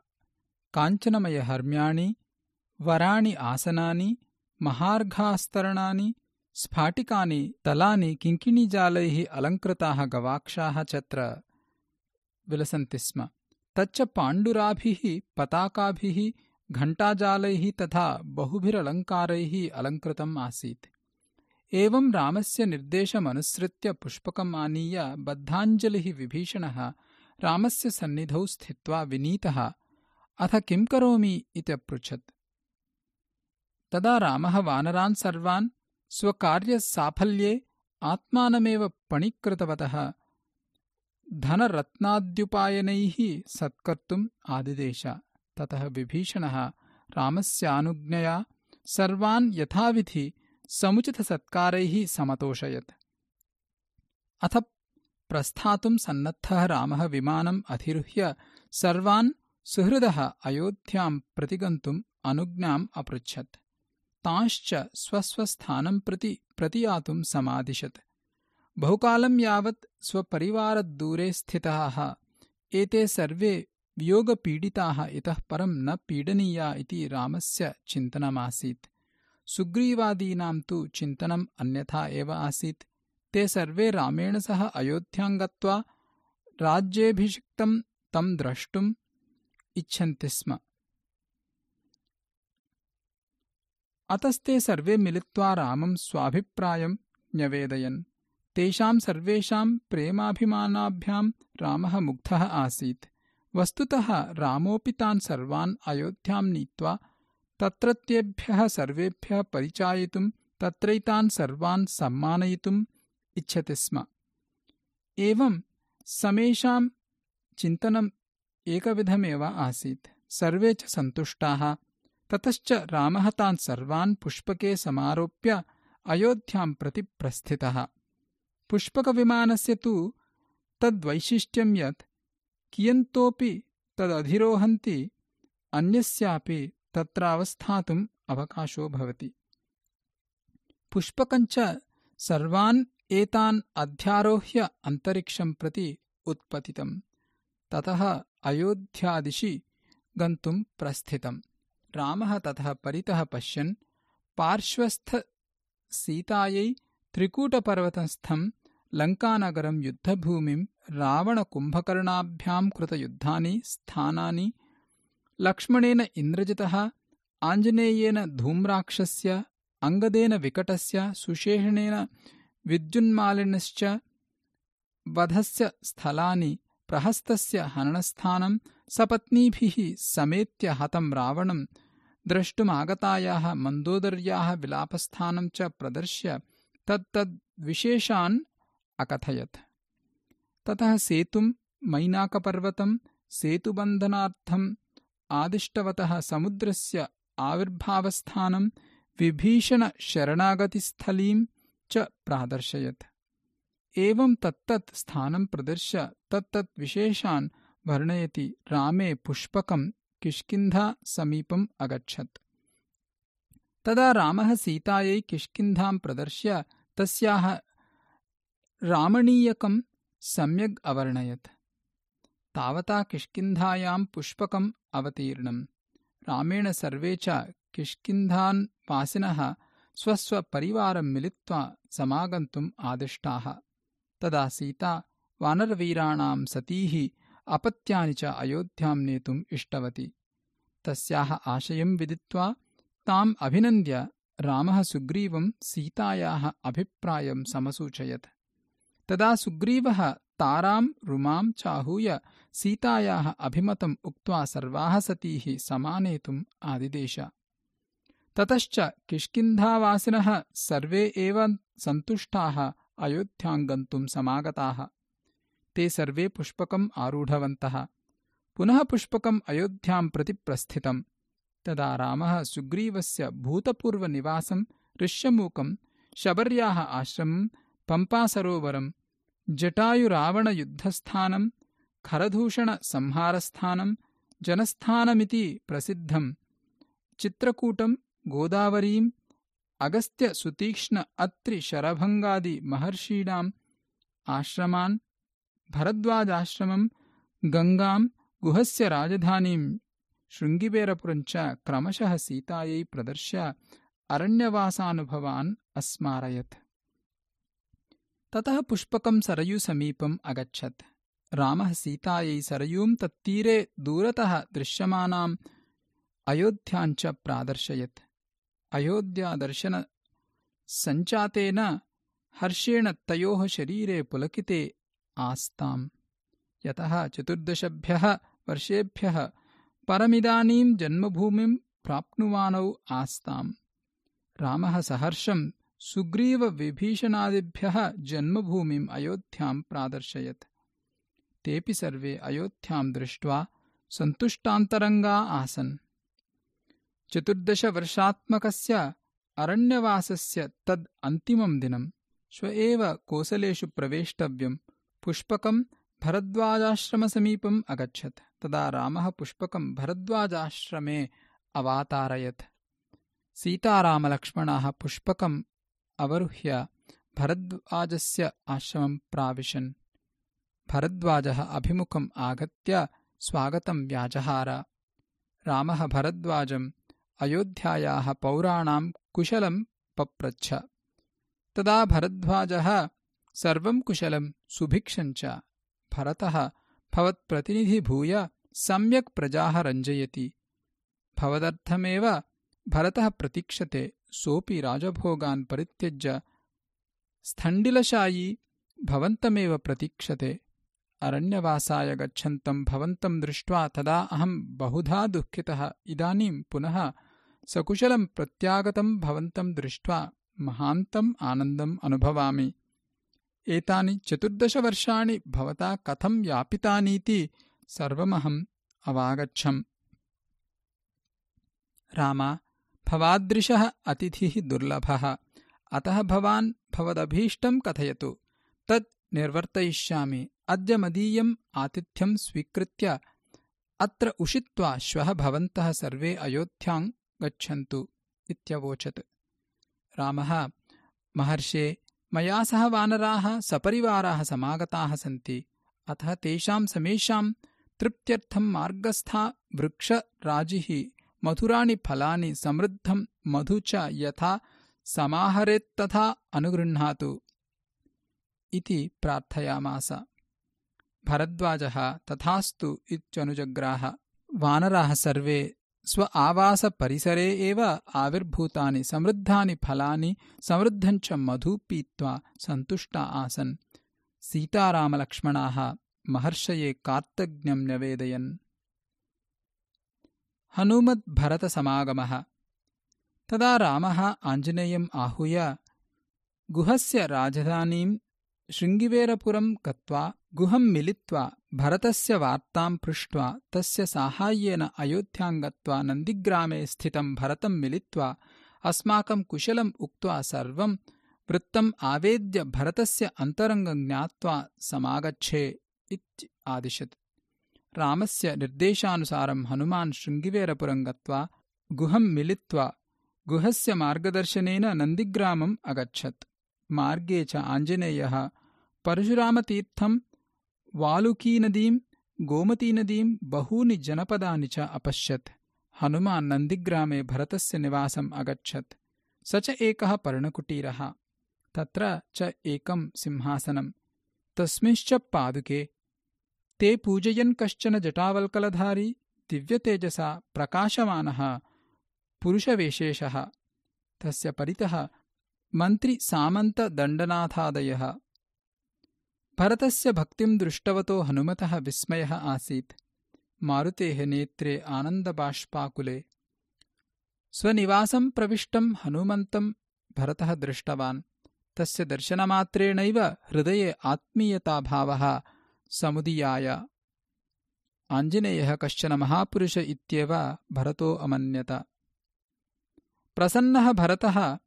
काञ्चनमयहर्म्याणि वराणि आसनानि महार्घास्तरणानि स्फाटिकानि तलानि किङ्किणीजालैः अलङ्कृताः गवाक्षाः चत्र। विलसन्ति स्म। तच्च पाण्डुराभिः पताकाभिः घण्टाजालैः तथा बहुभिरलङ्कारैः अलङ्कृतम् आसीत्। एवं रामस्य निर्देशमनुसृत्य पुष्पकम् आनीय बद्धाञ्जलिः विभीषणः रामस्य सन्निधौ स्थित्वा विनीतः अथ किं करोमि इत्यपृच्छत्। तदा रामः वानरान् सर्वान् स्वकार्यसाफल्ये आत्मानमेव पणीकृतवतः धनरत्नाद्युपायनैः सत्कर्तुम् आदिदेश ततः विभीषणः रामस्यानुज्ञया सर्वान् यथाविधि समुचितसत्कारैः समतोषयत्। अथ प्रस्थातुं सन्नद्धः रामः विमानम् अधिरुह्य सर्वान् सुहृदः अयोध्याम् प्रतिगन्तुम् अनुज्ञाम् अपृच्छत्। तांश्च स्वस्वस्थानं प्रति प्रतियातुं समादिशत्। बहुकालं यावत् स्वपरिवारद्दूरे स्थिताः एते सर्वे वियोगपीडिताः इतः परं न पीडनीया इति रामस्य चिन्तनमासीत्। सुग्रीवादीनां तु चिन्तनम् अन्यथा एव आसीत्। ते सर्वे रामेण सह अयोध्यां गत्वा राज्येऽभिषिक्तं तं द्रष्टुम् इच्छन्ति स्म। अतस्ते सर्वे मिलित्वा रामं स्वाभिप्रायं न्यवेदयन्। तेषां सर्वेषां प्रेमाभिमानाभ्यां रामः मुग्धः आसीत् वस्तुतः रामोऽपि तान् सर्वान् अयोध्यां नीत्वा तत्रत्येभ्यः सर्वेभ्यः परिचायितुं तत्रैतान् सर्वान् सम्मानयितुम् इच्छति स्म। एवं समेषां चिन्तनम् एकविधमेव आसीत्। सर्वे च सन्तुष्टाः। ततश्च रामः तान् सर्वान् पुष्पके समारोप्य अयोध्यां प्रति प्रस्थितः। पुष्पकविमानस्य तु तद्वैशिष्ट्यं यत् कियन्तोऽपि तदधिरोहन्ति अन्यस्यापि तत्रावस्थातुम् अवकाशो भवति। पुष्पकञ्च सर्वान् एतान् अध्यारोह्य अन्तरिक्षं प्रति उत्पतितम् ततः अयोध्यादिशि गन्तुं प्रस्थितम् रामः ततः परितः पश्यन् पार्श्वस्थसीतायै त्रिकूटपर्वतस्थम् लङ्कानगरं युद्धभूमिं रावणकुम्भकर्णाभ्यां कृतयुद्धानि स्थानानि। लक्ष्मणेन इन्द्रजितः आञ्जनेयेन धूम्राक्षस्य अङ्गदेन विकटस्य सुशेषणेन विद्युन्मालिनश्च वधस्य स्थलानि प्रहस्तस्य हननस्थानं सपत्नीभिः समेत्य हतं रावणं द्रष्टुमागतायाः मन्दोदर्याः विलापस्थानं च प्रदर्श्य तत्तद्विशेषान् अकथयत्। ततः सेतुं मैनाकपर्वतं सेतुबन्धनार्थम् आदिष्टवतः समुद्रस्य आविर्भावस्थानं विभीषणशरणागतिस्थलीं च प्रादर्शयत्। एवं तत्तत् स्थानं प्रदर्श्य तत्तत् विशेषान् वर्णयति रामे पुष्पकं किष्किन्धासमीपम् अगच्छत्। तदा रामः सीतायै किष्किन्धां प्रदर्श्य तस्याः रामणीयकं सम्यग् अवर्णयत्। तावता किष्किन्धायां पुष्पकम् अवतीर्णम्। रामेण सर्वे च किष्किन्धान्वासिनः स्वस्वपरिवारं मिलित्वा समागन्तुम् आदिष्टाः। तदा सीता वानरवीराणां सतीः अपत्यानि च अयोध्यां नेतुम् इष्टवती। तस्याः आशयं विदित्वा ताम् अभिनन्द्य रामः सुग्रीवं सीतायाः अभिप्रायं समसूचयत् तदा सुग्रीवः तारां रुमां चाहूय सीतायाः अभिमतम् उक्त्वा सर्वाः सतीः समानेतुम् आदिदेश। ततश्च किष्किन्धावासिनः सर्वे एव सन्तुष्टाः अयोध्यां गन्तुम् समागताः। ते सर्वे पुष्पकम् आरूढवन्तः। पुनः पुष्पकम् अयोध्यां प्रति प्रस्थितम्। तदा रामः सुग्रीवस्य भूतपूर्वनिवासं ऋष्यमूकं शबर्याः आश्रमं पम्पासरोवरं जटायुरावणयुद्धस्थानं खरदूषणसंहारस्थानं जनस्थानमिति प्रसिद्धं चित्रकूटं गोदावरीम् अगस्त्यसुतीक्ष्ण अत्रिशरभङ्गादिमहर्षीणाम् आश्रमान् भरद्वाजाश्रमम् गङ्गाम् गुहस्य राजधानीं शृङ्गिबेरपुरञ्च क्रमशः सीतायै प्रदर्श्य अरण्यवासानुभवान् अस्मारयत् ततः पुष्पकं सरयूसमीपम् अगच्छत्। रामः सीतायै सरयूं तत्तीरे दूरतः दृश्यमानाम् अयोध्याञ्च प्रादर्शयत्। अयोध्यादर्शनसमये सञ्चातेन हर्षेण तयोः शरीरे पुलकिते आस्ताम्। यतः चतुर्दशभ्यः वर्षेभ्यः परमिदानीं जन्मभूमिं प्राप्नुवानौ आस्ताम्। रामः सहर्षम् सुग्रीवविभीषणादिभ्यः जन्मभूमिम् अयोध्याम् प्रादर्शयत्। तेऽपि सर्वे अयोध्याम् दृष्ट्वा सन्तुष्टान्तरङ्गा आसन्। चतुर्दशवर्षात्मकस्य अरण्यवासस्य तद् अन्तिमम् दिनम्। श्व एव कोसलेषु प्रवेष्टव्यम्। पुष्पकम् भरद्वाजाश्रमसमीपम् अगच्छत्। तदा रामः पुष्पकम् भरद्वाजाश्रमे अवातारयत्। सीतारामलक्ष्मणाः पुष्पकम् अवरुह्य भरद्वाजस्य आश्रमम् प्राविशन्। भरद्वाजः अभिमुखम् आगत्य स्वागतम् व्याजहार रामः भरद्वाजम् अयोध्यायाः पौराणाम् कुशलम् पप्रच्छ। तदा भरद्वाजः सर्वम् कुशलम् सुभिक्षम् च। भरतः भवत्प्रतिनिधिभूय सम्यक् प्रजाः रञ्जयति। भवदर्थमेव भरतः प्रतीक्षते सोऽपि राजभोगान् परित्यज्य स्थण्डिलशायी भवन्तमेव प्रतीक्षते। अरण्यवासाय गच्छन्तम् भवन्तम् दृष्ट्वा तदा अहम् बहुधा दुःखितः। इदानीम् पुनः सकुशलम् प्रत्यागतम् भवन्तम् दृष्ट्वा महान्तम् आनन्दम् अनुभवामि। एतानि चतुर्दशवर्षाणि भवता कथम् यापितानीति सर्वमहम् अवागच्छम्। रामा भवादृशः अतिथिः दुर्लभः। अतः भवान् भवदभीष्टम् कथयतु। तत् निर्वर्तयिष्यामि। अद्य मदीयम् आतिथ्यम् स्वीकृत्य अत्र उषित्वा श्वः भवन्तः सर्वे अयोध्याम् गच्छन्तु इत्यवोचत्। रामः महर्षे मया सह वानराः सपरिवाराः समागताः सन्ति। अतः तेषाम् समेषाम् तृप्त्यर्थम् मार्गस्था वृक्षराजिः मधुराणि फलानि समृद्धम् मधु च यथा समाहरेत्तथा अनुगृह्णातु इति प्रार्थयामास। भरद्वाजः तथास्तु इत्यनुजग्राह वानराः सर्वे स्व आवासपरिसरे एव आविर्भूतानि समृद्धानि फलानि समृद्धञ्च मधु पीत्वा सन्तुष्टा आसन्। सीतारामलक्ष्मणाः महर्षये कार्तज्ञम् न्यवेदयन् हनुमद्भरतसमागमः। तदा रामः आञ्जनेयम् आहूय गुहस्य राजधानीम् शृङ्गिवेरपुरम् गत्वा गुहम् मिलित्वा भरतस्य वार्ताम् पृष्ट्वा तस्य साहाय्येन अयोध्याम् गत्वा नन्दिग्रामे स्थितम् भरतम् मिलित्वा अस्माकम् कुशलम् उक्त्वा सर्वम् वृत्तम् आवेद्य भरतस्य अन्तरङ्गम् ज्ञात्वा समागच्छे इति आदिशत् रामस्य निर्देशानुसारम् हनुमान् शृङ्गिवेरपुरम् गत्वा गुहम् मिलित्वा गुहस्य मार्गदर्शनेन नन्दिग्रामम् अगच्छत्। मार्गे च आञ्जनेयः परशुरामतीर्थम् वालुकीनदीम् गोमतीनदीम् बहूनि जनपदानि च अपश्यत्। हनुमान् नन्दिग्रामे भरतस्य निवासम् अगच्छत्। स च एकः पर्णकुटीरः। तत्र च एकम् सिंहासनम्। तस्मिंश्च पादुके ते पूजयन् कश्चन जटावल्कलधारी दिव्यतेजसा प्रकाशमानः पुरुषविशेषः। तस्य परितः मन्त्रिसामन्तदण्डनाथादयः भरतस्य भक्तिम् दृष्टवतो हनुमतः विस्मयः आसीत्। मारुतेः नेत्रे आनन्दबाष्पाकुले। स्वनिवासम् प्रविष्टम् हनुमन्तम् भरतः दृष्टवान्। तस्य दर्शनमात्रेणैव हृदये आत्मीयताभावः समुदीयाय। आञ्जनेयः कश्चन महापुरुष इत्येव भरतो अमन्यत। प्रसन्नः भरतः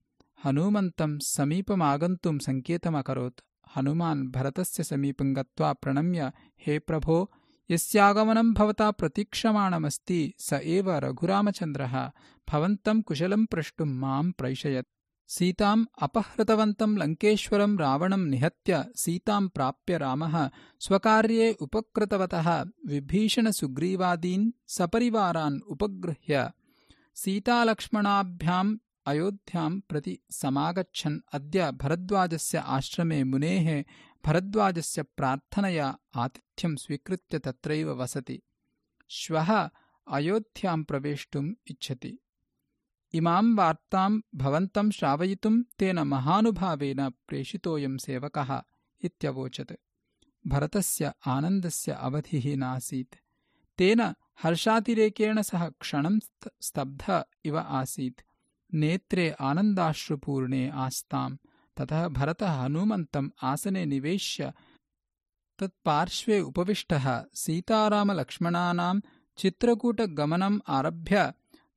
हनूमन्तम् समीपमागन्तुम् सङ्केतमकरोत्। हनुमान् भरतस्य समीपम् गत्वा प्रणम्य हे प्रभो यस्यागमनम् भवता प्रतीक्षमाणमस्ति स एव रघुरामचन्द्रः भवन्तम् कुशलम् प्रष्टुम् माम् प्रैषयत् सीताम् अपहृतवन्तम् लङ्केश्वरम् रावणम् निहत्य सीताम् प्राप्य रामः स्वकार्ये उपकृतवतः विभीषणसुग्रीवादीन् सपरिवारान् उपगृह्य सीतालक्ष्मणाभ्याम् अयोध्याम् प्रति समागच्छन् अद्य भरद्वाजस्य आश्रमे मुनेः भरद्वाजस्य प्रार्थनया आतिथ्यम् स्वीकृत्य तत्रैव वसति। श्वः अयोध्याम् प्रवेष्टुम् इच्छति इमां वार्तां भवन्तं श्रावयितुं तेन महानुभावेन प्रेषितोऽयं सेवकः इत्यवोचत्। भरतस्य आनन्दस्य अवधिः नासीत्। तेन हर्षातिरेकेण सह क्षणं स्तब्ध इव आसीत्। नेत्रे आनन्दाश्रुपूर्णे आस्ताम्। ततः भरतः हनूमन्तम् आसने निवेश्य तत्पार्श्वे उपविष्टः सीतारामलक्ष्मणानां चित्रकूटगमनम् आरभ्य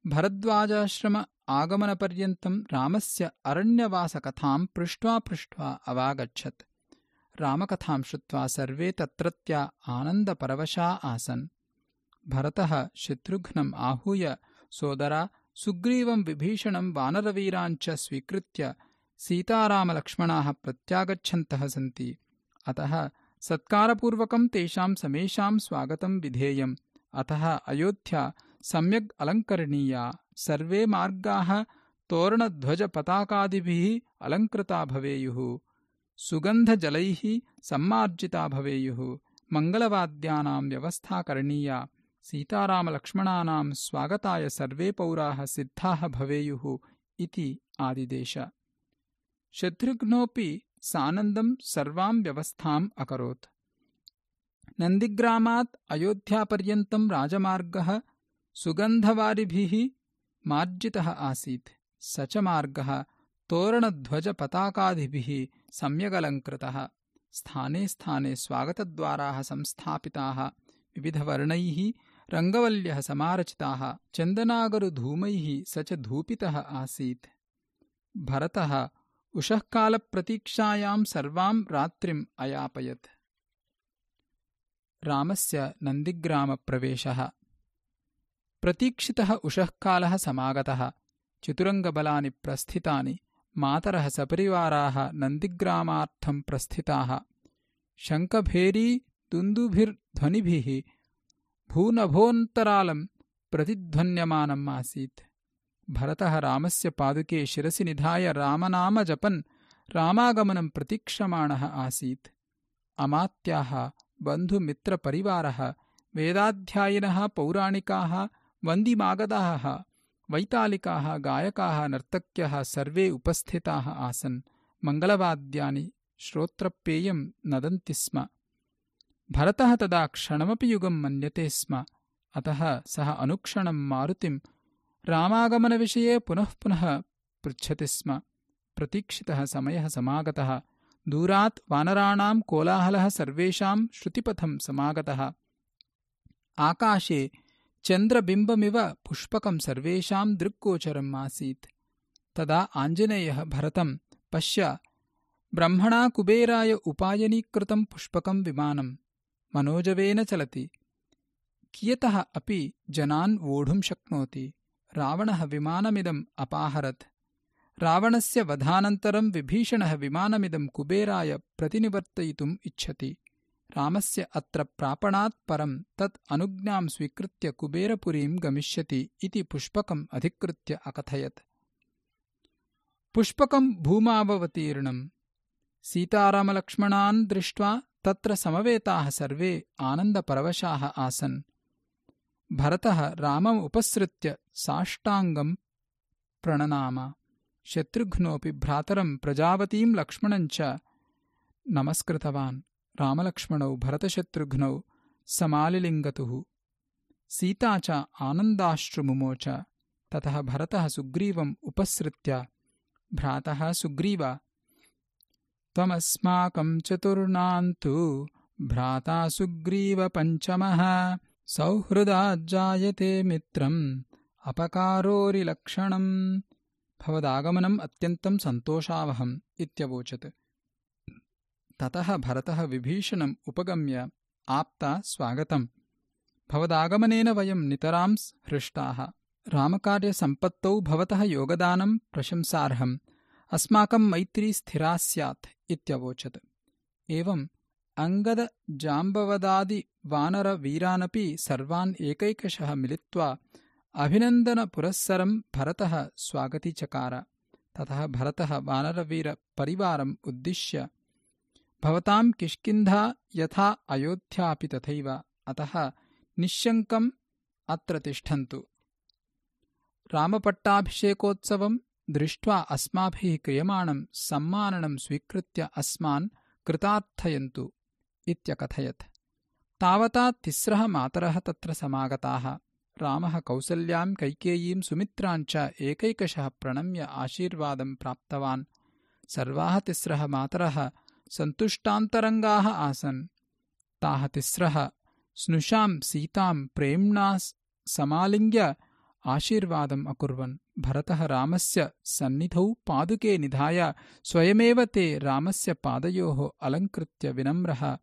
भरद्वाजाश्रम आगमनपर्यन्तं रामस्य अरण्यवासकथां पृष्ट्वा पृष्ट्वा अवागच्छत्। रामकथां श्रुत्वा सर्वे तत्रत्या आनन्दपरवशा आसन्। भरतः शत्रुघ्नम् आहूय सोदरा सुग्रीवं विभीषणं वानरवीराञ्च स्वीकृत्य सीतारामलक्ष्मणाः प्रत्यागच्छन्तः सन्ति। अतः सत्कारपूर्वकं तेषां समेषां स्वागतं विधेयम्। अतः अयोध्या सम्यग् अलङ्करणीया। सर्वे मार्गाः तोरणध्वजपताकादिभिः अलङ्कृता भवेयुः। सुगन्धजलैः सम्मार्जिता भवेयुः। मङ्गलवाद्यानां व्यवस्था करणीया। सीतारामलक्ष्मणानां स्वागताय सर्वे पौराः सिद्धाः भवेयुः इति आदिदेश। शत्रुघ्नोऽपि सानन्दं सर्वां व्यवस्थाम् अकरोत्। नन्दिग्रामात् अयोध्यापर्यन्तं राजमार्गः सुगन्धवारिभिः मार्जितः आसीत्। स च मार्गः तोरणध्वजपताकादिभिः सम्यगलङ्कृतः। स्थाने स्थाने स्वागतद्वाराः संस्थापिताः। विविधवर्णैः रङ्गवल्यः समारचिताः। चन्दनागरुधूमैः स च धूपितः आसीत्। भरतः उषःकालप्रतीक्षायां सर्वां रात्रिम् अयापयत्। रामस्य नन्दिग्रामप्रवेशः प्रतीक्षितः उषःकालः समागतः। चतुरङ्गबलानि प्रस्थितानि। मातरः सपरिवाराः नन्दिग्रामार्थं प्रस्थिताः। शङ्खभेरी दुन्दुभिर्ध्वनिभिः भूनभोऽन्तरालं प्रतिध्वन्यमानम् आसीत्। भरतः रामस्य पादुके शिरसि निधाय रामनाम जपन् रामागमनं प्रतीक्षमाणः आसीत्। अमात्याः बन्धुमित्रपरिवारः वेदाध्यायिनः पौराणिकाः वन्दिमागधाः वैतालिकाः गायकाः नर्तक्यः सर्वे उपस्थिताः आसन्। मङ्गलवाद्यानि श्रोत्रपेयं नदन्ति स्म। भरतः तदा क्षणमपि युगं मन्यते स्म। अतः सः अनुक्षणं मारुतिं रामागमनविषये पुनः पुनः पृच्छति स्म। प्रतीक्षितः समयः समागतः। दूरात् वानराणां कोलाहलः सर्वेषां श्रुतिपथं समागतः। आकाशे चन्द्रबिम्बमिव पुष्पकं सर्वेषां दृक्गोचरम् आसीत्। तदा आञ्जनेयः भरतं पश्य ब्रह्मणा कुबेराय उपायनीकृतं पुष्पकं विमानं मनोजवेन चलति। कियतः अपि जनान् वोढुं शक्नोति। रावणः विमानमिदम् अपाहरत्। रावणस्य वधानन्तरं विभीषणः विमानमिदं कुबेराय प्रतिनिवर्तयितुम् इच्छति रामस्य अत्र प्रापणात् परं तत् अनुज्ञां स्वीकृत्य कुबेरपुरीं गमिष्यति इति पुष्पकम् अधिकृत्य अकथयत्। पुष्पकं भूमावतीर्णम्। सीतारामलक्ष्मणान् दृष्ट्वा तत्र समवेताः सर्वे आनन्दपरवशाः आसन्। भरतः राममुपसृत्य साष्टाङ्गं प्रणनाम। शत्रुघ्नोऽपि भ्रातरं प्रजावतीं लक्ष्मणञ्च नमस्कृतवान् रामलक्ष्मणौ भरतशत्रुघ्नौ समालिलिङ्गतुः। सीता च आनन्दाश्रुमुमोच ततः भरतः सुग्रीवम् उपसृत्य भ्रातः सुग्रीव त्वमस्माकं चतुर्णान्तु भ्राता सुग्रीवपञ्चमः सौहृदाज्जायते मित्रम् अपकारोरिलक्षणम्। भवदागमनम् अत्यन्तं सन्तोषावहम् इत्यवोचत् ततः भरतः विभीषणम् उपगम्य आप्ता स्वागतम्। भवदागमनेन वयं नितरां हृष्टाः रामकार्यसम्पत्तौ भवतः योगदानं प्रशंसार्हम्। अस्माकं मैत्री स्थिरा स्यात् इत्यवोचत्। एवम् अङ्गदजाम्बवदादिवानरवीरानपि सर्वान् एकैकशः मिलित्वा अभिनन्दनपुरःसरं भरतः स्वागतीचकार। ततः भरतः वानरवीरपरिवारम् उद्दिश्य भवतां किष्किन्धा यथा अयोध्यापि तथैव। अतः निःशङ्कम् अत्र तिष्ठन्तु। रामपट्टाभिषेकोत्सवं दृष्ट्वा अस्माभिः क्रियमाणं सम्माननं स्वीकृत्य अस्मान् कृतार्थयन्तु इत्यकथयत्। तावता तिस्रः मातरः तत्र समागताः। रामः कौसल्यां कैकेयीं सुमित्राञ्च एकैकशः प्रणम्य आशीर्वादं प्राप्तवान्। सर्वाः तिस्रः मातरः सन्तुष्टान्तरङ्गाः आसन्। ताः तिस्रः स्नुषां सीतां प्रेम्णा समालिङ्ग्य आशीर्वादम् अकुर्वन्। भरतः रामस्य सन्निधौ पादुके निधाय स्वयमेव ते रामस्य पादयोः अलङ्कृत्य विनम्रः।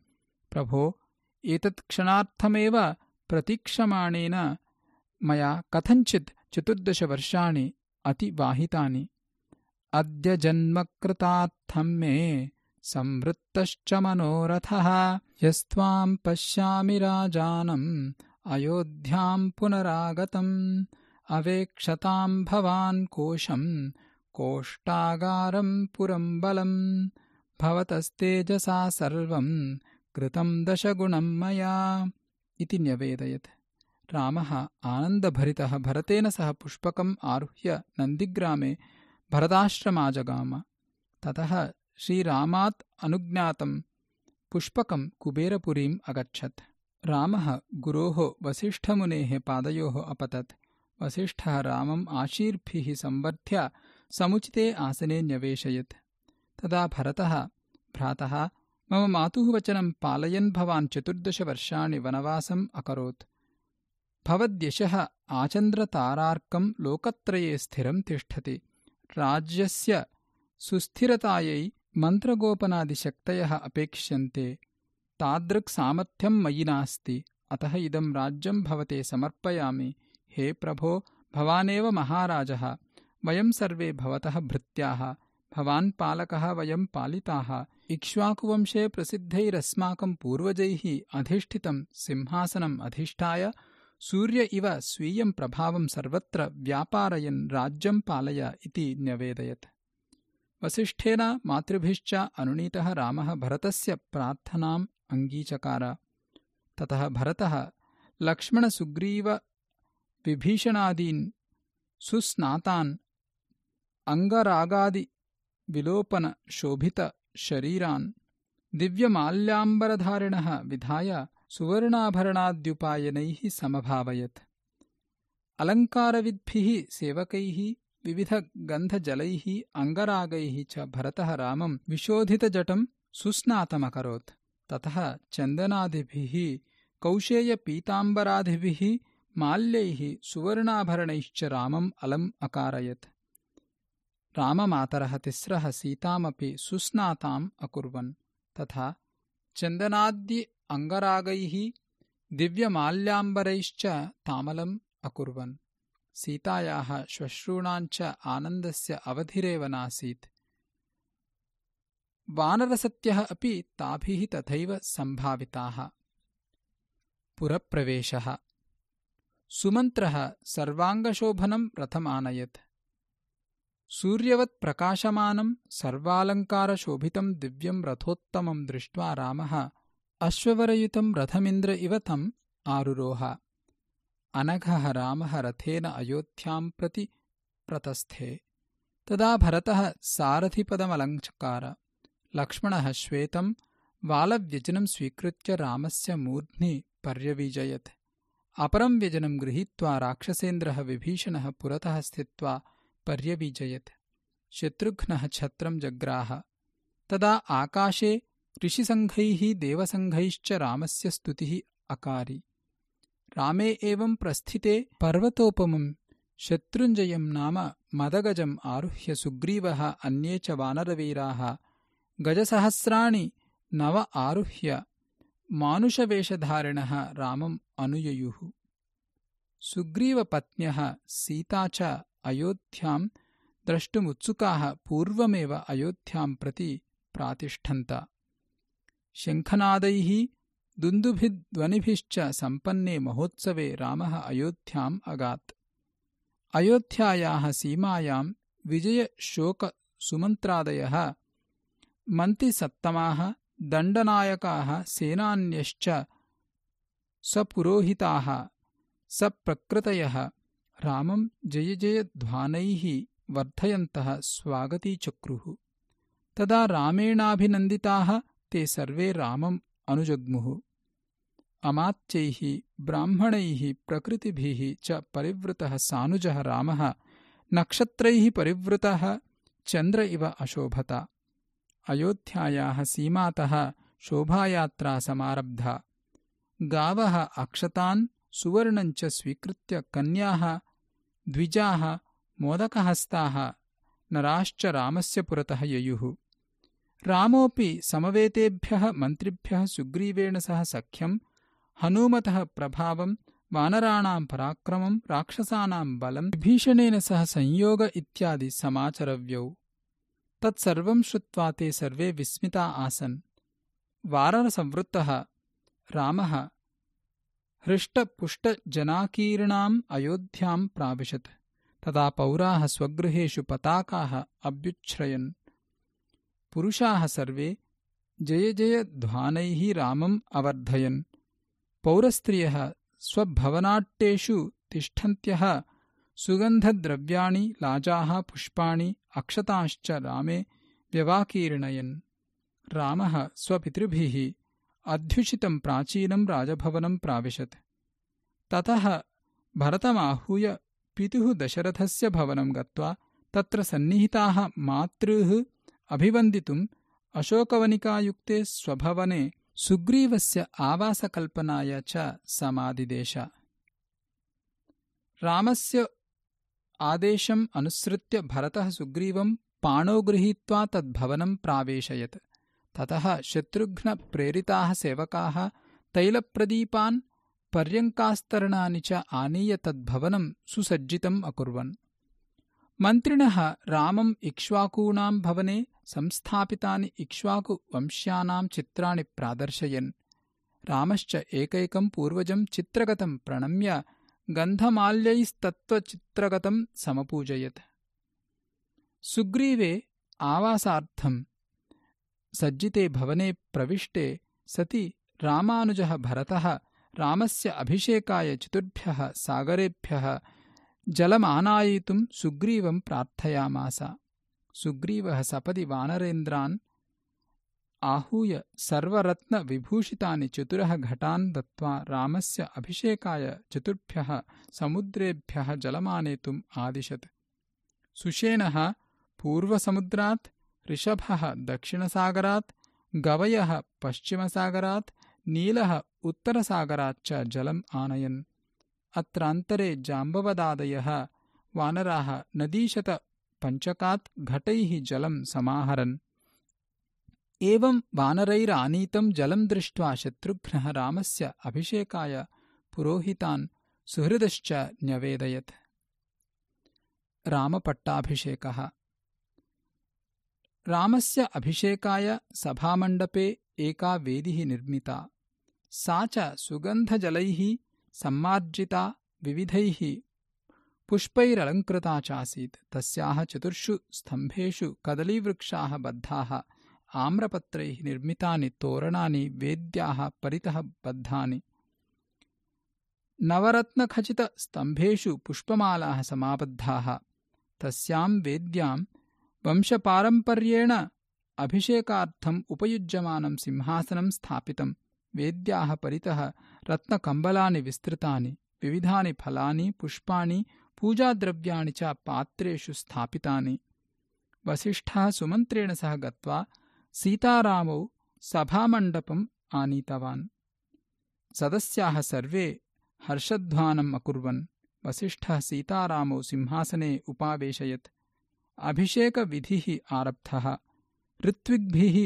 प्रभो एतत् क्षणार्थमेव प्रतीक्षमाणेन मया कथञ्चित् चतुर्दशवर्षाणि अतिवाहितानि। अद्य जन्मकृतार्थं मे संवृत्तश्च मनोरथः। यस्त्वाम् पश्यामि राजानम् अयोध्याम् पुनरागतम्। अवेक्षताम् भवान् कोशम् कोष्टागारम् पुरम् बलम्। भवतस्तेजसा सर्वम् कृतम् दशगुणम् मया। इति न्यवेदयत्। रामः आनन्दभरितः भरतेन सह पुष्पकम् आरुह्य नन्दिग्रामे भरताश्रमाजगाम। ततः श्रीरामात् अनुज्ञातम् पुष्पकम् कुबेरपुरीम् अगच्छत्। रामः गुरोः वसिष्ठमुनेः पादयोः अपतत्। वसिष्ठः रामम् आशीर्भिः संवर्ध्य समुचिते आसने न्यवेशयत्। तदा भरतः भ्रातः मम मातुः वचनं पालयन् भवान् चतुर्दशवर्षाणि वनवासम् अकरोत्। भवद्यशः आचन्द्रतारार्कम् लोकत्रये स्थिरम् तिष्ठति। राज्यस्य सुस्थिरतायै मन्त्रगोपनादिशक्तयः अपेक्ष्यन्ते। तादृक्सामर्थ्यम् मयि नास्ति। अतः इदम् राज्यम् भवते समर्पयामि। हे प्रभो भवानेव महाराजः। वयम् सर्वे भवतः भृत्याः। भवान् पालकः वयम् पालिताः। इक्ष्वाकुवंशे प्रसिद्धैरस्माकम् पूर्वजैः अधिष्ठितम् सिंहासनम् अधिष्ठाय सूर्य इव स्वीयम् प्रभावम् सर्वत्र व्यापारयन् राज्यम् पालय इति न्यवेदयत् वसिष्ठेन मातृभिश्च अनुनीतः रामः भरतस्य प्रार्थनाम् अङ्गीचकार। ततः भरतः लक्ष्मणसुग्रीवविभीषणादीन् सुस्नातान् अङ्गरागादिविलोपनशोभितशरीरान् दिव्यमाल्याम्बरधारिणः विधाय सुवर्णाभरणाद्युपायनैः समभावयत्। अलङ्कारविद्भिः सेवकैः विविधगन्धजलैः अङ्गरागैः च भरतः रामम् विशोधितजटम् सुस्नातमकरोत्। ततः चन्दनादिभिः कौशेयपीताम्बरादिभिः माल्यैः सुवर्णाभरणैश्च रामम् अलम् अकारयत्। राममातरः तिस्रः सीतामपि सुस्नाताम् अकुर्वन्। तथा चन्दनाद्य अङ्गरागैः दिव्यमाल्याम्बरैश्च तामलम् अकुर्वन् सीतायाः श्वश्रूणाञ्च आनन्दस्य अवधिरेव नासीत्। वानरसत्यः अपि ताभिः तथैव सम्भाविताः। पुरप्रवेशः। सुमन्त्रः सर्वाङ्गशोभनम् रथमानयत् सूर्यवत्प्रकाशमानम् सर्वालङ्कारशोभितम् दिव्यम् रथोत्तमम् दृष्ट्वा रामः अश्ववरयुतम् रथमिन्द्र इव तम् आरुरोह अनघः रामः रथेन अयोध्याम् प्रति प्रतस्थे। तदा भरतः सारथिपदमलङ्कार लक्ष्मणः श्वेतम् वालव्यजनम् स्वीकृत्य रामस्य मूर्ध्नि पर्यविजयत्। अपरम् व्यजनम् गृहीत्वा राक्षसेन्द्रः विभीषणः पुरतः स्थित्वा पर्यविजयत्। शत्रुघ्नः छत्रम् जग्राह। तदा आकाशे ऋषिसङ्घैः देवसङ्घैश्च रामस्य स्तुतिः अकारि रामे एवम् प्रस्थिते पर्वतोपमम् शत्रुञ्जयम् नाम मदगजम् आरुह्य सुग्रीवः अन्ये च वानरवीराः गजसहस्राणि नव आरुह्य मानुषवेषधारिणः रामम् अनुययुः। सुग्रीवपत्न्यः सीता च अयोध्याम् द्रष्टुमुत्सुकाः पूर्वमेव अयोध्याम् प्रति प्रातिष्ठन्त। शङ्खनादैः दुन्दुभिध्वनिभिश्च सम्पन्ने महोत्सवे रामः अयोध्याम् अगात्। अयोध्यायाः सीमायाम् विजयशोकसुमन्त्रादयः मन्त्रिसत्तमाः दण्डनायकाः सेनान्यश्च सपुरोहिताः सप्रकृतयः रामम् जयजयध्वानैः वर्धयन्तः स्वागतीचक्रुः। तदा रामेणाभिनन्दिताः ते सर्वे रामम् अनुजग्मुः अमात्यैः ब्राह्मणैः प्रकृतिभिः च परिवृतः सानुजः रामः नक्षत्रैः परिवृतः चन्द्र इव अशोभत। अयोध्यायाः सीमातः शोभायात्रा समारब्धा। गावः अक्षतान् सुवर्णञ्च स्वीकृत्य कन्याः द्विजाः मोदकहस्ताः नराश्च रामस्य पुरतः ययुः। रामोऽपि समवेतेभ्यः मन्त्रिभ्यः सुग्रीवेण सह सख्यम् हनूमतः प्रभावम् वानराणाम् पराक्रमम् राक्षसानाम् बलम् विभीषणेन सह संयोग इत्यादि समाचरव्यौ। तत्सर्वम् श्रुत्वा ते सर्वे विस्मिता आसन्। वाररसंवृत्तः रामः हृष्टपुष्टजनाकीर्णाम् अयोध्याम् प्राविशत्। तदा पौराः स्वगृहेषु पताकाः अभ्युच्छ्रयन्। पुरुषाः सर्वे जय जयध्वानैः रामम् अवर्धयन् पौरस्त्रियः स्वभवनाट्येषु तिष्ठन्त्यः सुगन्धद्रव्याणि लाजाः पुष्पाणि अक्षतांश्च रामे व्यवाकीर्णयन्। रामः स्वपितृभिः अध्युषितम् प्राचीनम् राजभवनम् प्राविशत्। ततः भरतमाहूय पितुः दशरथस्य भवनम् गत्वा तत्र सन्निहिताः मातृः अभिवन्दितुम् अशोकवनिकायुक्ते स्वभवने सुग्रीवस्य आवासकल्पनाय च समादिदेश रामस्य आदेशम् अनुसृत्य भरतः सुग्रीवम् पाणौ गृहीत्वा तद्भवनम् प्रावेशयत्। ततः शत्रुघ्नप्रेरिताः सेवकाः तैलप्रदीपान् पर्यङ्कास्तरणानि च आनीय तद्भवनम् सुसज्जितम् अकुर्वन् मन्त्रिणः रामम् इक्ष्वाकूणाम् भवने संस्थापितानि इक्ष्वाकुवंश्यानाम् चित्राणि प्रादर्शयन्। रामश्च एकैकम् पूर्वजम् चित्रगतम् प्रणम्य गन्धमाल्यैस्तत्त्वचित्रगतम् समपूजयत्। सुग्रीवे आवासार्थम् सज्जिते भवने प्रविष्टे सति रामानुजः भरतः रामस्य अभिषेकाय चतुर्भ्यः सागरेभ्यः जलमानायितुम् सुग्रीवम् प्रार्थयामास। सुग्रीवः सपदि वानरेन्द्रान् आहूय सर्वरत्नविभूषितानि चतुरः घटान् दत्त्वा रामस्य अभिषेकाय चतुर्भ्यः समुद्रेभ्यः जलमानेतुम् आदिशत्। सुषेणः पूर्वसमुद्रात् ऋषभः दक्षिणसागरात् गवयः पश्चिमसागरात् नीलः उत्तरसागराच्च जलम् आनयन् अत्रान्तरे जाम्बवदादयः वानराः नदीशतपञ्चकात् घटैः जलम् समाहरन्। एवम् वानरैरानीतम् जलम् दृष्ट्वा शत्रुघ्नः रामस्य अभिषेकाय पुरोहितान् सुहृदश्च न्यवेदयत्। रामपट्टाभिषेकः। रामस्य अभिषेकाय सभामण्डपे एका वेदिः निर्मिता। सा च सुगन्धजलैः सम्मार्जिता विविधैः। पुष्पैरलङ्कृता चासीत्। तस्याः चतुर्षु स्तम्भेषु कदलीवृक्षाः बद्धाः आम्रपत्रैः निर्मितानि तोरणानि वेद्याः परितः बद्धानि। नवरत्नखचितस्तम्भेषु पुष्पमालाः समाबद्धाः। तस्याम् वेद्याम् वंशपारम्पर्येण अभिषेकार्थम् उपयुज्यमानम् सिंहासनम् स्थापितम् वेद्याः परितः रत्नकम्बलानि विस्तृतानि विविधानि फलानि पुष्पाणि पूजाद्रव्याणि च पात्रेषु स्थापितानि वसिष्ठः सुमन्त्रेण सह गत्वा सीतारामौ सभामण्डपम् आनीतवान् सदस्याः सर्वे हर्षध्वानम् अकुर्वन् वसिष्ठः सीतारामौ सिंहासने उपावेशयत् अभिषेकविधिः आरब्धः ऋत्विग्भिः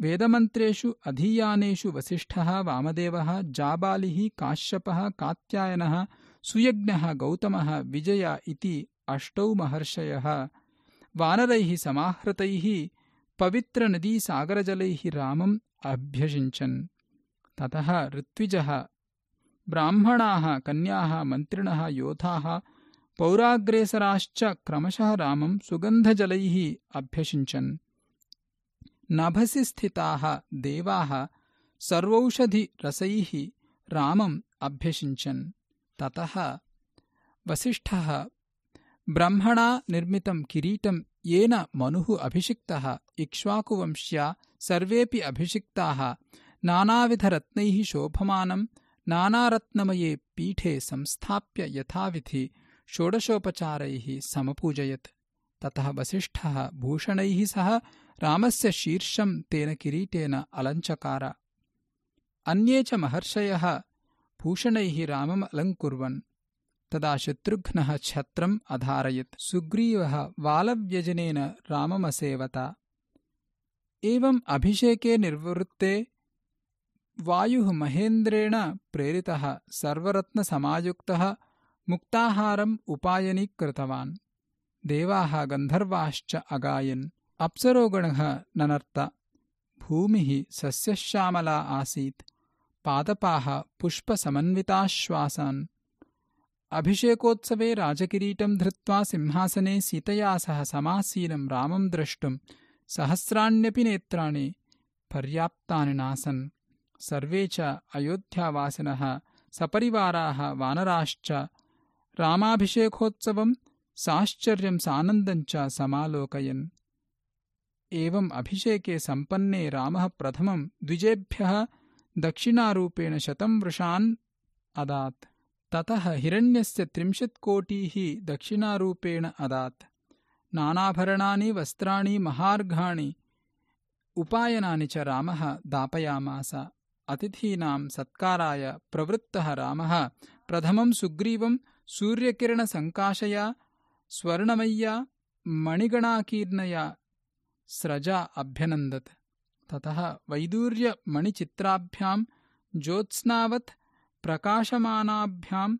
वेदमन्त्रेषु अधीयानेषु वसिष्ठः वामदेवः जाबालिः काश्यपः कात्यायनः सुयज्ञः गौतमः विजय इति अष्टौ महर्षयः। वानरैः समाहृतैः पवित्रनदीसागरजलैः रामम् अभ्यषिञ्चन्। ततः ऋत्विजः ब्राह्मणाः कन्याः मन्त्रिणः योधाः पौराग्रेसराश्च क्रमशः रामम् सुगन्धजलैः अभ्यषिञ्चन् नभसि स्थिताः देवाः सर्वौषधिरसैः रामम् अभ्यषिञ्चन्। ततः वसिष्ठः ब्रह्मणा निर्मितं किरीटं येन मनुः अभिषिक्तः इक्ष्वाकुवंश्या सर्वेऽपि अभिषिक्ताः नानाविधरत्नैः शोभमानं नानारत्नमये पीठे संस्थाप्य यथाविधि षोडशोपचारैः समपूजयत्। ततः वसिष्ठः भूषणैः सह रामस्य शीर्षं तेन किरीटेन अलञ्चकार अन्ये च महर्षयः भूषणैः राममलङ्कुर्वन् तदा शत्रुघ्नः छत्रम् अधारयत्। सुग्रीवः वालव्यजनेन राममसेवत। एवम् अभिषेके निर्वृत्ते वायुः महेन्द्रेण प्रेरितः। सर्वरत्नसमायुक्तः मुक्ताहारम् उपायनीकृतवान्। देवाः गन्धर्वाश्च अगायन् अप्सरोगणः ननर्त। भूमिः सस्यश्यामला आसीत्। पादपाः पुष्पसमन्विताश्वासान्। अभिषेकोत्सवे राजकिरीटं धृत्वा सिंहासने सीतया सह समासीनं रामं द्रष्टुम् सहस्राण्यपि नेत्राणि पर्याप्तानि नासन्। सर्वे च अयोध्यावासिनः सपरिवाराः वानराश्च रामाभिषेकोत्सवं साश्चर्यं सानन्दञ्च समालोकयन् एवम् अभिषेके सम्पन्ने रामः प्रथमं द्विजेभ्यः दक्षिणारूपेण शतं वृषान् अदात्। ततः हिरण्यस्य त्रिंशत्कोटिः दक्षिणारूपेण अदात्। नानाभरणानि वस्त्राणि महार्घाणि उपायनानि च रामः दापयामास। अतिथीनां सत्काराय प्रवृत्तः रामः प्रथमं सुग्रीवं सूर्यकिरणसङ्काशया स्वर्णमय्या मणिगणाकीर्णया स्रजा अभ्यनन्दत्। ततः वैदूर्यमणिचित्राभ्यां ज्योत्स्नावत् प्रकाशमानाभ्याम्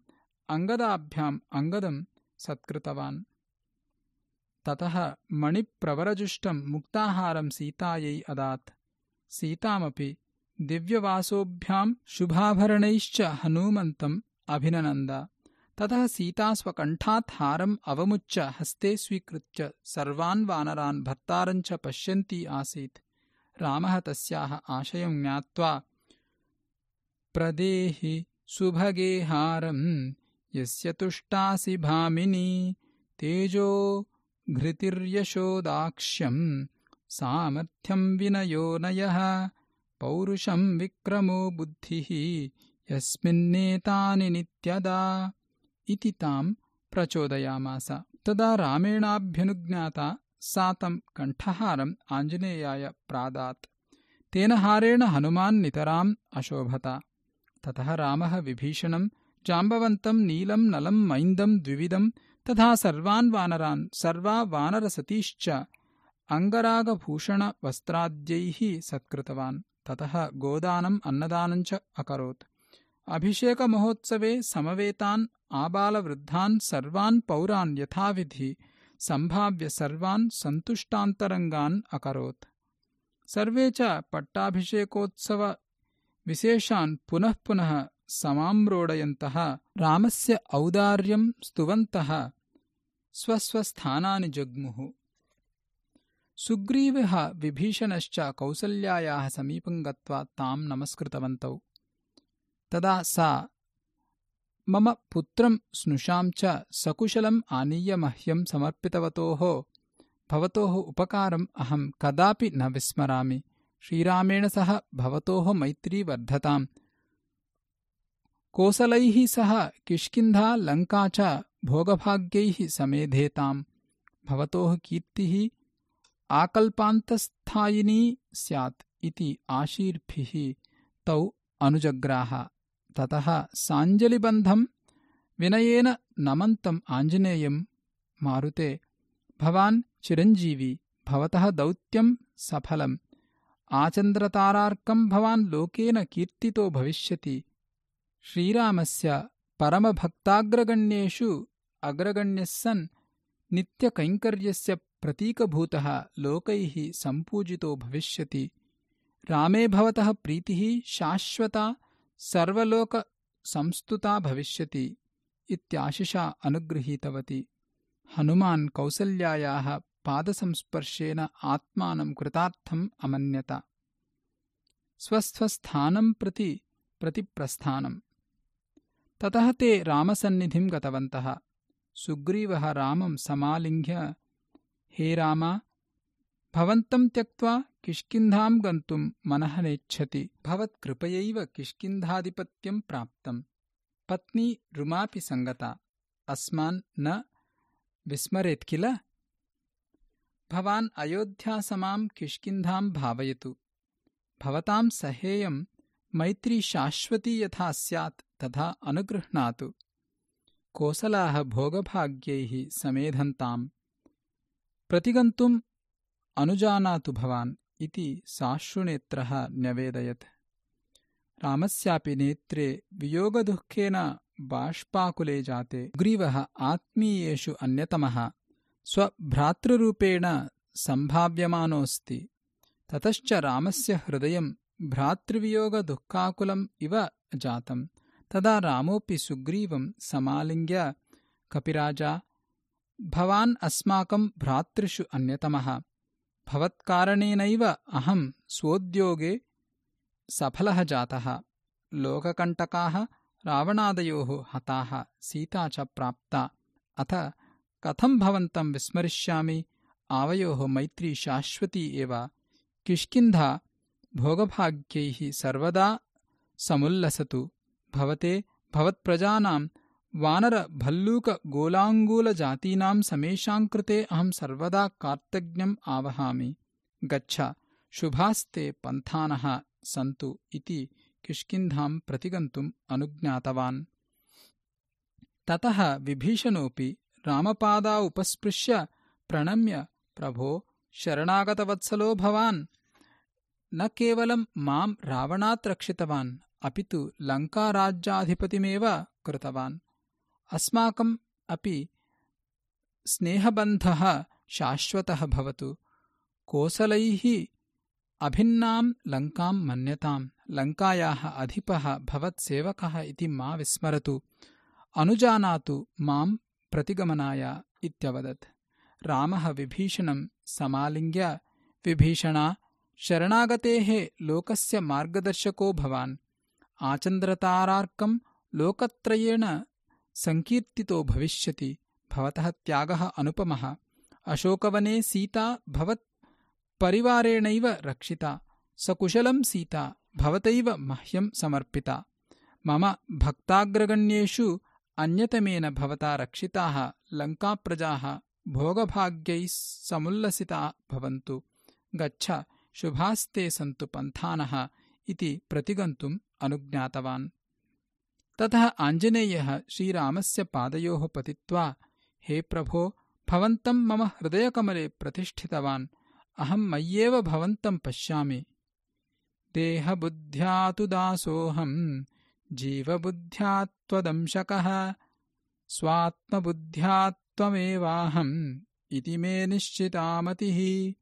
अङ्गदाभ्याम् अङ्गदं सत्कृतवान्। ततः मणिप्रवरजुष्टं मुक्ताहारं सीतायै अदात्। सीतामपि दिव्यवासोऽभ्याम् शुभाभरणैश्च हनूमन्तम् अभिननन्द ततः सीता स्वकण्ठात् हारम् अवमुच्य हस्ते स्वीकृत्य सर्वान् वानरान् भर्तारञ्च पश्यन्ती आसीत्। रामः तस्याः आशयं ज्ञात्वा प्रदेहि सुभगे हारम् यस्य तुष्टासि भामिनी तेजो घृतिर्यशोदाक्ष्यम् सामर्थ्यम् विनयोनयः पौरुषम् विक्रमो बुद्धिः यस्मिन्नेतानि नित्यदा इति ताम् प्रचोदयामास। तदा रामेणाभ्यनुज्ञाता सा तम् कण्ठहारम् आञ्जनेयाय प्रादात्। तेन हारेण हनुमान् नितराम् अशोभत। ततः रामः विभीषणम् जाम्बवन्तम् नीलम् नलम् मैन्दम् द्विविधम् तथा सर्वान् वानरान् सर्वा वानरसतीश्च अङ्गरागभूषणवस्त्राद्यैः सत्कृतवान्। ततः गोदानम् अन्नदानञ्च अकरोत् अभिषेकमहोत्सवे समवेतान् आबालवृद्धान् सर्वान् पौरान् यथाविधि सम्भाव्य सर्वान् सन्तुष्टान्तरङ्गान् अकरोत्। सर्वे च पट्टाभिषेकोत्सवविशेषान् पुनः समाम्रोडयन्तः रामस्य औदार्यं स्तुवन्तः स्वस्वस्थानानि जग्मुः। सुग्रीवः विभीषणश्च कौसल्यायाः समीपं गत्वा ताम् नमस्कृतवन्तौ तदा सा, मम पुत्रं स्नुषां च सकुशलम् आनीय मह्यं समर्पितवतोः, भवतोः उपकारम् अहं कदापि न विस्मरामि। श्रीरामेण सह भवतोः मैत्री वर्धताम् कोसलैः सह किष्किन्धा लङ्का च भोगभाग्यैः समेधेताम्। भवतोः कीर्तिः आकल्पान्तस्थायिनी स्यात् इति आशीर्भिः तौ अनुजग्राह ततः साञ्जलिबन्धम् विनयेन नमन्तम् आञ्जनेयम् मारुते। भवान् चिरञ्जीवी भवतः दौत्यम् सफलम्। आचन्द्रतारार्कम् भवान् लोकेन कीर्तितो भविष्यति। श्रीरामस्य परमभक्ताग्रगण्येषु अग्रगण्यः सन् नित्यकैङ्कर्यस्य प्रतीकभूतः लोकैः सम्पूजितो भविष्यति। रामे भवतः प्रीतिः शाश्वता सर्वलोकसंस्तुता भविष्यति इत्याशिषा अनुगृहीतवती। हनुमान् कौसल्यायाः पादसंस्पर्शेन आत्मानं कृतार्थम् अमन्यत। स्वस्थस्थानं प्रति प्रतिप्रस्थानम् ततः ते रामसन्निधिं गतवन्तः। सुग्रीवः रामं समालिङ्घ्य हे राम भवन्तं त्यक्त्वा किष्किन्धां गन्तुं मनः नेच्छति। भवत्कृपयैव किष्किन्धाधिपत्यं प्राप्तम् पत्नी रुमापि सङ्गता। अस्मान् न विस्मरेत् किल? भवान् अयोध्यासमां किष्किन्धां भावयतु। भवतां सहेयं मैत्री शाश्वती यथा स्यात् तथा अनुगृह्णातु। कोसलाः भोगभाग्यैः समेधन्ताम्। प्रतिगन्तुम् अनुजानातु भवान् इति साश्रुनेत्रः न्यवेदयत्। रामस्यापि नेत्रे वियोगदुःखेन बाष्पाकुले जाते। ग्रीवः आत्मीयेषु अन्यतमः। स्वभ्रातृरूपेण सम्भाव्यमानोऽस्ति। ततश्च रामस्य हृदयम् भ्रातृवियोगदुःखाकुलम् इव जातम्। तदा रामोऽपि सुग्रीवं समालिङ्ग्य कपिराजा भवान् अस्माकं भ्रातृषु अन्यतमः भवत्कारणेनैव अहं स्वोद्योगे सफलः जातः। लोककण्टकाः रावणादयोः हताः सीता च प्राप्ता। अथ कथं भवन्तं विस्मरिष्यामि? आवयोः मैत्री शाश्वती एव। किष्किन्धा भोगभाग्यैः सर्वदा समुल्लसतु। भवते, भवत्प्रजानां वानरभल्लूकगोलाङ्गूलजातीनां समेषां कृते अहं सर्वदा कार्तज्ञम् आवहामि। गच्छ शुभास्ते पन्थानः सन्तु इति किष्किन्धां प्रतिगन्तुम् अनुज्ञातवान्। ततः विभीषणोऽपि रामपादा उपस्पृश्य प्रणम्य प्रभो शरणागतवत्सलो भवान्। न केवलं मां रावणात् रक्षितवान् अपि तु लङ्काराज्याधिपतिमेव कृतवान् अस्माकम् अपि स्नेहबन्धः शाश्वतः भवतु। कोसलैः अभिन्नां लङ्कां मन्यताम् लङ्कायाः अधिपः भवत्सेवकः इति मा विस्मरतु। अनुजानातु माम् प्रतिगमनाय इत्यवदत्। रामः विभीषणं समालिङ्ग्य विभीषणा शरणागतेः लोकस्य मार्गदर्शको भवान्। आचन्द्रतारार्कं लोकत्रयेण सङ्कीर्तितो भविष्यति भवतः त्यागः अनुपमः। अशोकवने सीता भवत्परिवारेणैव रक्षिता सकुशलं सीता भवतैव मह्यं समर्पिता। मम भक्ताग्रगण्येषु अन्यतमेन भवता रक्षिताः लङ्काप्रजाः भोगभाग्यैः समुल्लसिता भवन्तु। गच्छ शुभास्ते सन्तु पन्थानः इति प्रतिगन्तुम् अनुज्ञातवान् ततः आञ्जनेयः श्रीरामस्य पादयोः पतित्वा हे प्रभो भवन्तं मम हृदयकमले प्रतिष्ठितवान् अहं मय्येव भवन्तं पश्यामि। देहबुद्ध्या तु दासोऽहम् जीवबुद्ध्या त्वदंशकः स्वात्मबुद्ध्या त्वमेवाहम् इति मे निश्चितामतिः।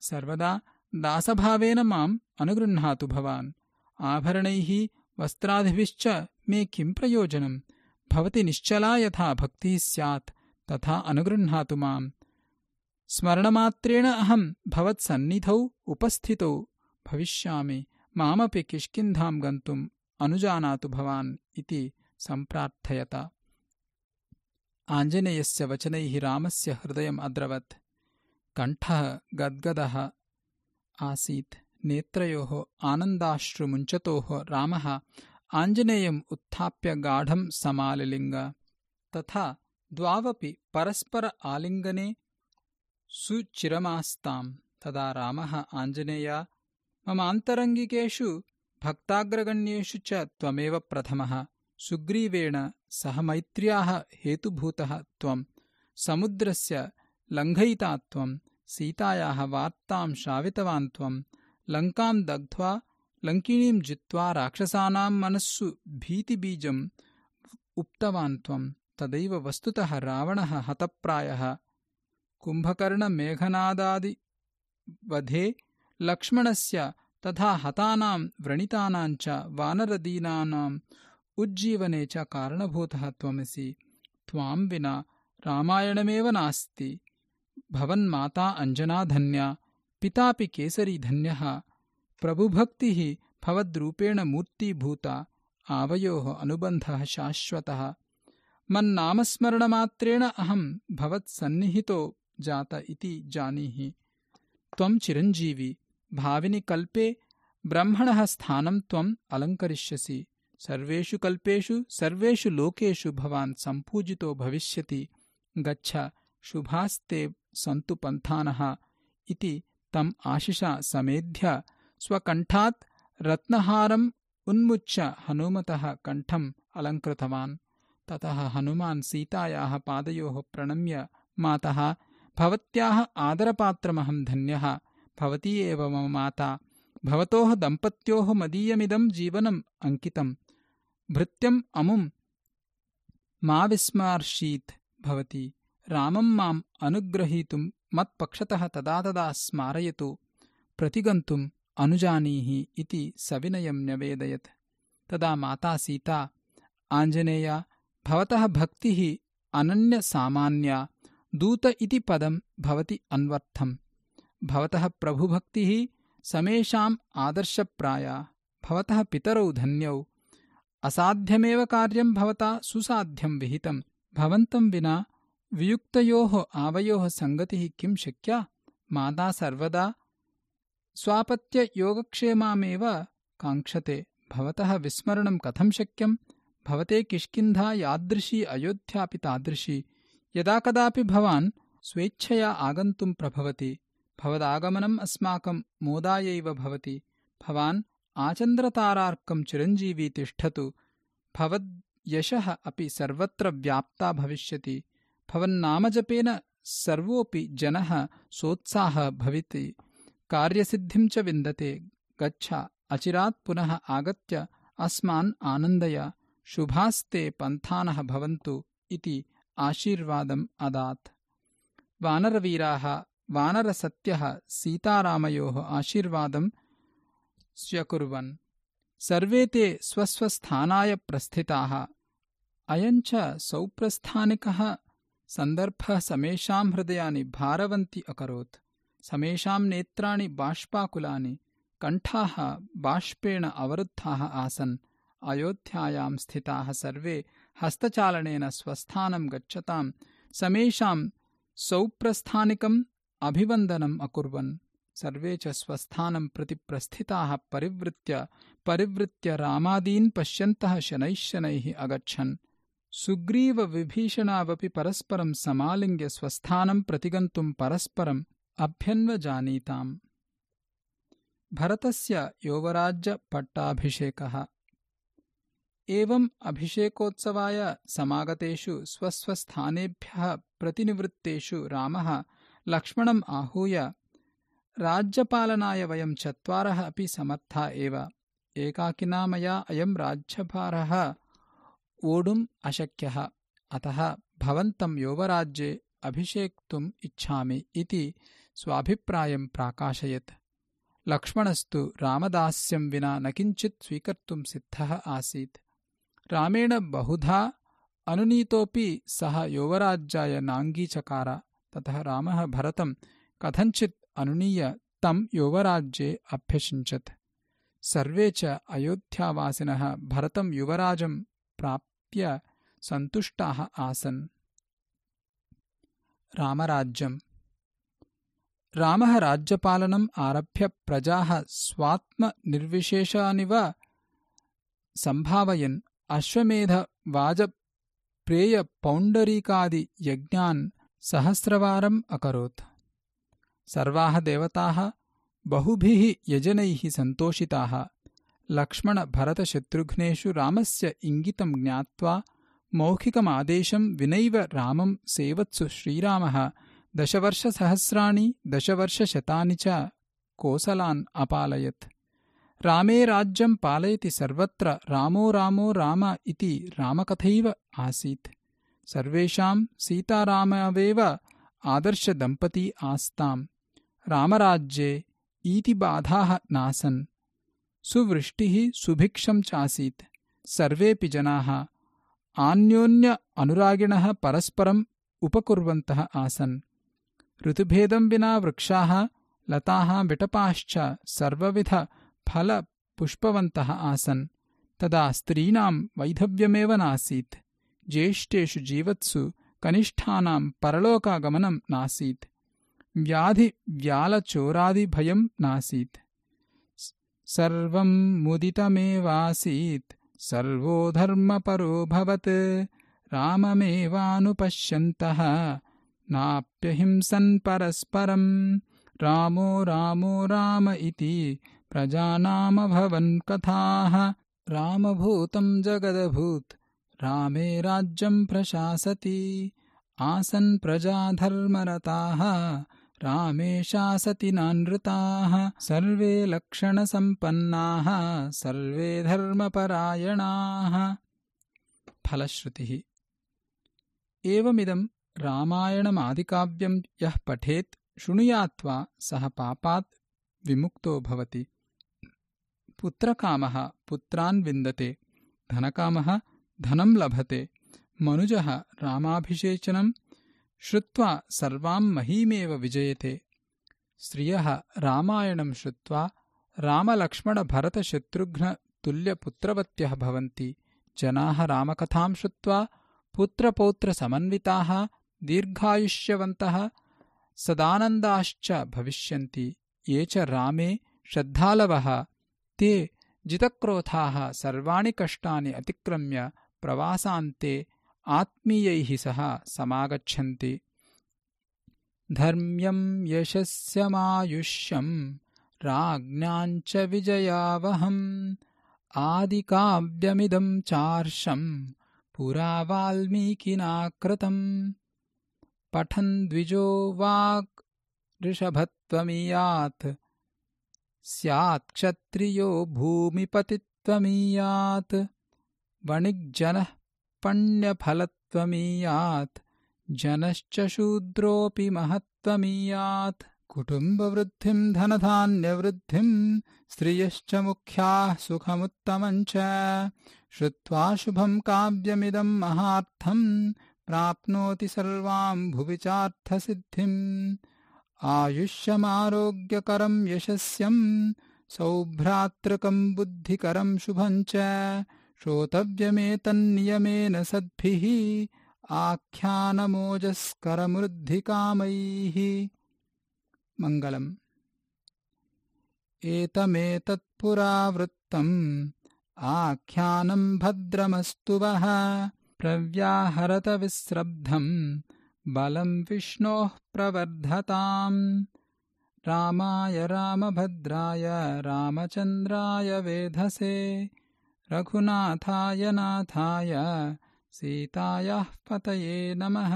सर्वदा दासभावेन माम् अनुगृह्णातु भवान्। आभरणैः वस्त्रादिभिश्च मे किं प्रयोजनम्? भवति निश्चला यथा भक्तिः स्यात् तथा अनुगृह्णातु माम्। स्मरणमात्रेण अहम् भवत्सन्निधौ उपस्थितौ। भविष्यामि। मामपि किष्किन्धां गन्तुम् अनुजानातु भवान् इति सम्प्रार्थयत। आञ्जनेयस्य वचनैः रामस्य हृदयम् अद्रवत्। कण्ठः गद्गदः आसीत्। नेत्रयोः आनन्दाश्रुमुञ्चतोः रामः आञ्जनेयम् उत्थाप्य गाढं समालिलिङ्ग। तथा द्वावपि परस्पर आलिङ्गने सुचिरमास्ताम्। तदा रामः आञ्जनेय ममान्तरङ्गिकेषु भक्ताग्रगण्येषु च त्वमेव प्रथमः। सुग्रीवेण सह मैत्र्याः हेतुभूतः त्वम् समुद्रस्य लङ्घयिता त्वम् सीतायाः वार्तां श्रावितवान् त्वम् लङ्काम् दग्ध्वा लङ्किणीम् जित्वा राक्षसानां मनस्सु भीतिबीजम् उप्तवान् त्वम् तदैव वस्तुतः रावणः हतप्रायः। कुम्भकर्णमेघनादादिवधे लक्ष्मणस्य तथा हतानाम् व्रणितानाम् च वानरदीनानाम् उज्जीवने च कारणभूतः त्वमसि। त्वाम् विना रामायणमेव नास्ति। भवन्माता अञ्जनाधन्या पितापि केसरीधन्यः प्रभुभक्तिः भवद्रूपेण मूर्तीभूता आवयोः अनुबन्धः शाश्वतः। मन्नामस्मरणमात्रेण अहम् भवत्सन्निहितो जात इति जानीहि। त्वम् चिरञ्जीवि भाविनि कल्पे ब्रह्मणः स्थानं त्वम् अलङ्करिष्यसि। सर्वेषु कल्पेषु सर्वेषु लोकेषु भवान् सम्पूजितो भविष्यति। गच्छ शुभास्ते सन्तु पन्थानः इति तम् आशिषा समेध्य स्वकण्ठात् रत्नहारम् उन्मुच्य हनुमतः कण्ठम् अलङ्कृतवान्। ततः हनुमान् सीतायाः पादयोः प्रणम्य मातः भवत्याः आदरपात्रमहम् धन्यः। भवती एव मम माता। भवतोः दम्पत्योः मदीयमिदम् जीवनम् अङ्कितम्। भृत्यम् अमुम् मा विस्मार्षीत् भवति। रामम् माम् अनुग्रहीतुम् मत्पक्षतः तदा तदा स्मारयतु। प्रतिगन्तुम् अनुजानीहि इति सविनयम् न्यवेदयत्। तदा माता सीता आञ्जनेया भवतः भक्तिः अनन्यसामान्या दूत इति पदम् भवति अन्वर्थम् भवतः प्रभुभक्तिः समेषाम् आदर्शप्राया भवतः पितरौ धन्यौ। असाध्यमेव कार्यम् भवता सुसाध्यम् विहितम्। भवन्तम् विना वियुक्तयोः आवयोः सङ्गतिः किं शक्या? माता सर्वदा स्वापत्ययोगक्षेमामेव काङ्क्षते। भवतः विस्मरणं कथं शक्यम् भवते किष्किन्धा यादृशी अयोध्यापि तादृशी। यदा कदापि भवान् स्वेच्छया आगन्तुं प्रभवति। भवदागमनम् अस्माकं मोदायैव भवति। भवान् आचन्द्रतारार्कं चिरञ्जीवी तिष्ठतु। भवद्यशः अपि सर्वत्र व्याप्ता भविष्यति। भवन्नामजपेन सर्वोऽपि जनः सोत्साहः भविति कार्यसिद्धिम् च विन्दते। गच्छ। अचिरात् पुनः आगत्य अस्मान् आनन्दय। शुभास्ते पन्थानः भवन्तु इति आशीर्वादम् अदात्। वानरवीराः वानरसत्यः सीतारामयोः आशीर्वादम् स्व्यकुर्वन् सर्वे ते स्वस्वस्थानाय प्रस्थिताः। अयञ्च सौप्रस्थानिकः सन्दर्भः समेषाम् हृदयानि भारवन्ति अकरोत् समेषाम् नेत्राणि बाष्पाकुलानि कण्ठाः बाष्पेण अवरुद्धाः आसन्। अयोध्यायाम् स्थिताः सर्वे हस्तचालनेन स्वस्थानम् गच्छताम् समेषाम् सौप्रस्थानिकम् अभिवन्दनम् अकुर्वन्। सर्वे च स्वस्थानम् प्रति प्रस्थिताः परिवृत्य परिवृत्य रामादीन् पश्यन्तः शनैः शनैः अगच्छन्। सुग्रीवविभीषणावपि परस्परं समालिङ्ग्य स्वस्थानं प्रतिगन्तुं परस्परम् अभ्यन्वजानीताम्। भरतस्य एवम् अभिषेकोत्सवाय समागतेषु स्वस्वस्थानेभ्यः प्रतिनिवृत्तेषु रामः लक्ष्मणम् आहूय राज्यपालनाय वयं चत्वारः अपि समर्था एव। एकाकिना मया अयं राज्यभारः वोढुम् अशक्यः। अतः भवन्तम् योगराज्ये अभिषेक्तुम् इच्छामि इति स्वाभिप्रायम् प्राकाशयत्। लक्ष्मणस्तु रामदास्यम् विना न किञ्चित् स्वीकर्तुम् सिद्धः आसीत्। रामेण बहुधा अनुनीतोऽपि सः योगराज्याय नाङ्गीचकार ततः रामः भरतम् कथञ्चित् अनुनीय तम् योगराज्ये अभ्यषिञ्चत्। सर्वे च अयोध्यावासिनः भरतम् युवराजम् प्राप् सन्तुष्टाः आसन्। रामराज्यम् रामः राज्यपालनम् आरभ्य प्रजाः स्वात्मनिर्विशेषानिव सम्भावयन्। अश्वमेधवाजप्रेयपौण्डरीकादियज्ञान् सहस्रवारम् अकरोत्। सर्वाः देवताः बहुभिः यजनैः सन्तोषिताः। लक्ष्मणभरतशत्रुघ्नेषु रामस्य इङ्गितं ज्ञात्वा मौखिकमादेशं विनैव रामं सेवत्सु श्रीरामः दशवर्षसहस्राणि दशवर्षशतानि च कोसलान् अपालयत्। रामे राज्यं पालयति सर्वत्र रामो रामो राम इति रामकथैव आसीत्। सर्वेषां सीतारामवेव आदर्शदम्पती आस्ताम्। रामराज्ये ईतिबाधाः नासन्। सुवृष्टिः सुभिक्षं चासीत्। सर्वेऽपि जनाः आन्योन्य अनुरागिणः परस्परम् उपकुर्वन्तः आसन् ऋतुभेदं विना वृक्षाः लताः विटपाश्च सर्वविधफलपुष्पवन्तः आसन्। तदा स्त्रीणां वैधव्यमेव नासीत्। ज्येष्ठेषु जीवत्सु कनिष्ठानां परलोकागमनं नासीत्। व्याधिव्यालचोरादिभयं नासीत्। सर्वं मुदितमेवासीत्। सर्वो धर्मपरोऽभवत् राममेवानुपश्यन्तः नाप्यहिंसन् परस्परम्। रामो रामो राम इति प्रजानामभवन् कथाः। रामभूतं जगदभूत् रामे राज्यं प्रशासति। आसन् प्रजाधर्मरताः रामे शासति नानृताः। सर्वे लक्षणसम्पन्नाः सर्वे धर्मपरायणाः। फलश्रुतिः। एवमिदं रामायणमादिकाव्यं यः पठेत् शृणुयात्वा सः पापात् विमुक्तो भवति। पुत्रकामः पुत्रान् विन्दते धनकामः धनं लभते मनुजः रामाभिषेचनं श्रुत्वा सर्वां महीमेव विजयते। स्त्रियः रामायणं श्रुत्वा रामलक्ष्मणभरतशत्रुघ्नतुल्यपुत्रवत्यः भवन्ति। जनाः रामकथां श्रुत्वा पुत्रपौत्रसमन्विताः दीर्घायुष्यवन्तः सदानन्दाश्च भविष्यन्ति ये च रामे श्रद्धालवः ते जितक्रोधाः सर्वाणि कष्टानि अतिक्रम्य प्रवासान्ते आत्मीयैः सह समागच्छन्ति धर्म्यं यशस्यमायुष्यम् राज्ञाञ्च विजयावहम् आदिकाव्यमिदं चार्षम् पुरा वाल्मीकिना कृतम् पठन् द्विजो वाक् ऋषभत्वमीयात् स्यात् क्षत्रियो भूमिपतित्वमीयात्। वणिग्जनः पण्यफलत्वमीयात्। जनश्च शूद्रोऽपि महत्त्वमीयात्। कुटुम्बवृद्धिम् धनधान्यवृद्धिम् स्त्रियश्च मुख्याः सुखमुत्तमम् च। श्रुत्वा शुभम् काव्यमिदम् महार्थम् प्राप्नोति सर्वाम् भुवि चार्थसिद्धिम् आयुष्यमारोग्यकरम् यशस्यम् सौभ्रातृकम् बुद्धिकरम् शुभम् च श्रोतव्यमेतन्नियमेन सद्भिः आख्यानमोजस्करमृद्धिकामैः। मङ्गलम्। एतमेतत्पुरावृत्तम् आख्यानम् भद्रमस्तु वः प्रव्याहरतविस्रब्धम्। बलम् विष्णोः प्रवर्धताम्। रामाय रामभद्राय रामचन्द्राय वेधसे। रघुनाथाय नाथाय सीतायाः पतये नमः।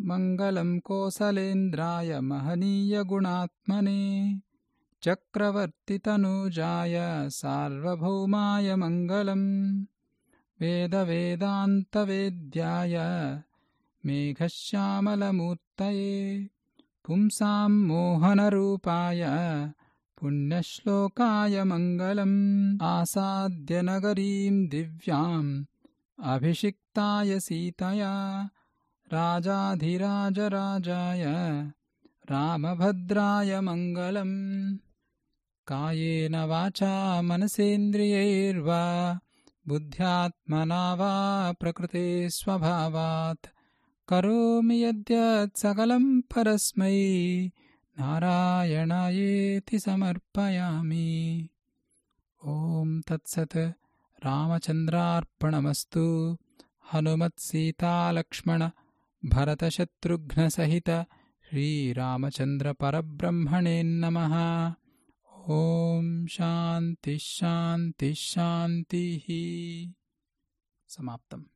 मङ्गलम् कोसलेन्द्राय महनीयगुणात्मने चक्रवर्तितनूजाय सार्वभौमाय मङ्गलम् वेदवेदान्तवेद्याय मेघश्यामलमूर्तये पुंसाम् मोहनरूपाय पुण्यश्लोकाय मङ्गलम् आसाद्य नगरीम् दिव्याम् अभिषिक्ताय सीतया राजाधिराजराजाय रामभद्राय मङ्गलम् कायेन वाचा मनसेन्द्रियैर्वा बुद्ध्यात्मना वा प्रकृते स्वभावात्। करोमि यद्यत् सकलम् परस्मै। नारायणायेति समर्पयामि। ॐ तत्सत्। रामचन्द्रार्पणमस्तु। हनुमत्सीतालक्ष्मण भरतशत्रुघ्नसहित। श्रीरामचन्द्रपरब्रह्मणेन्नमः ॐ शान्तिः शान्तिः समाप्तम्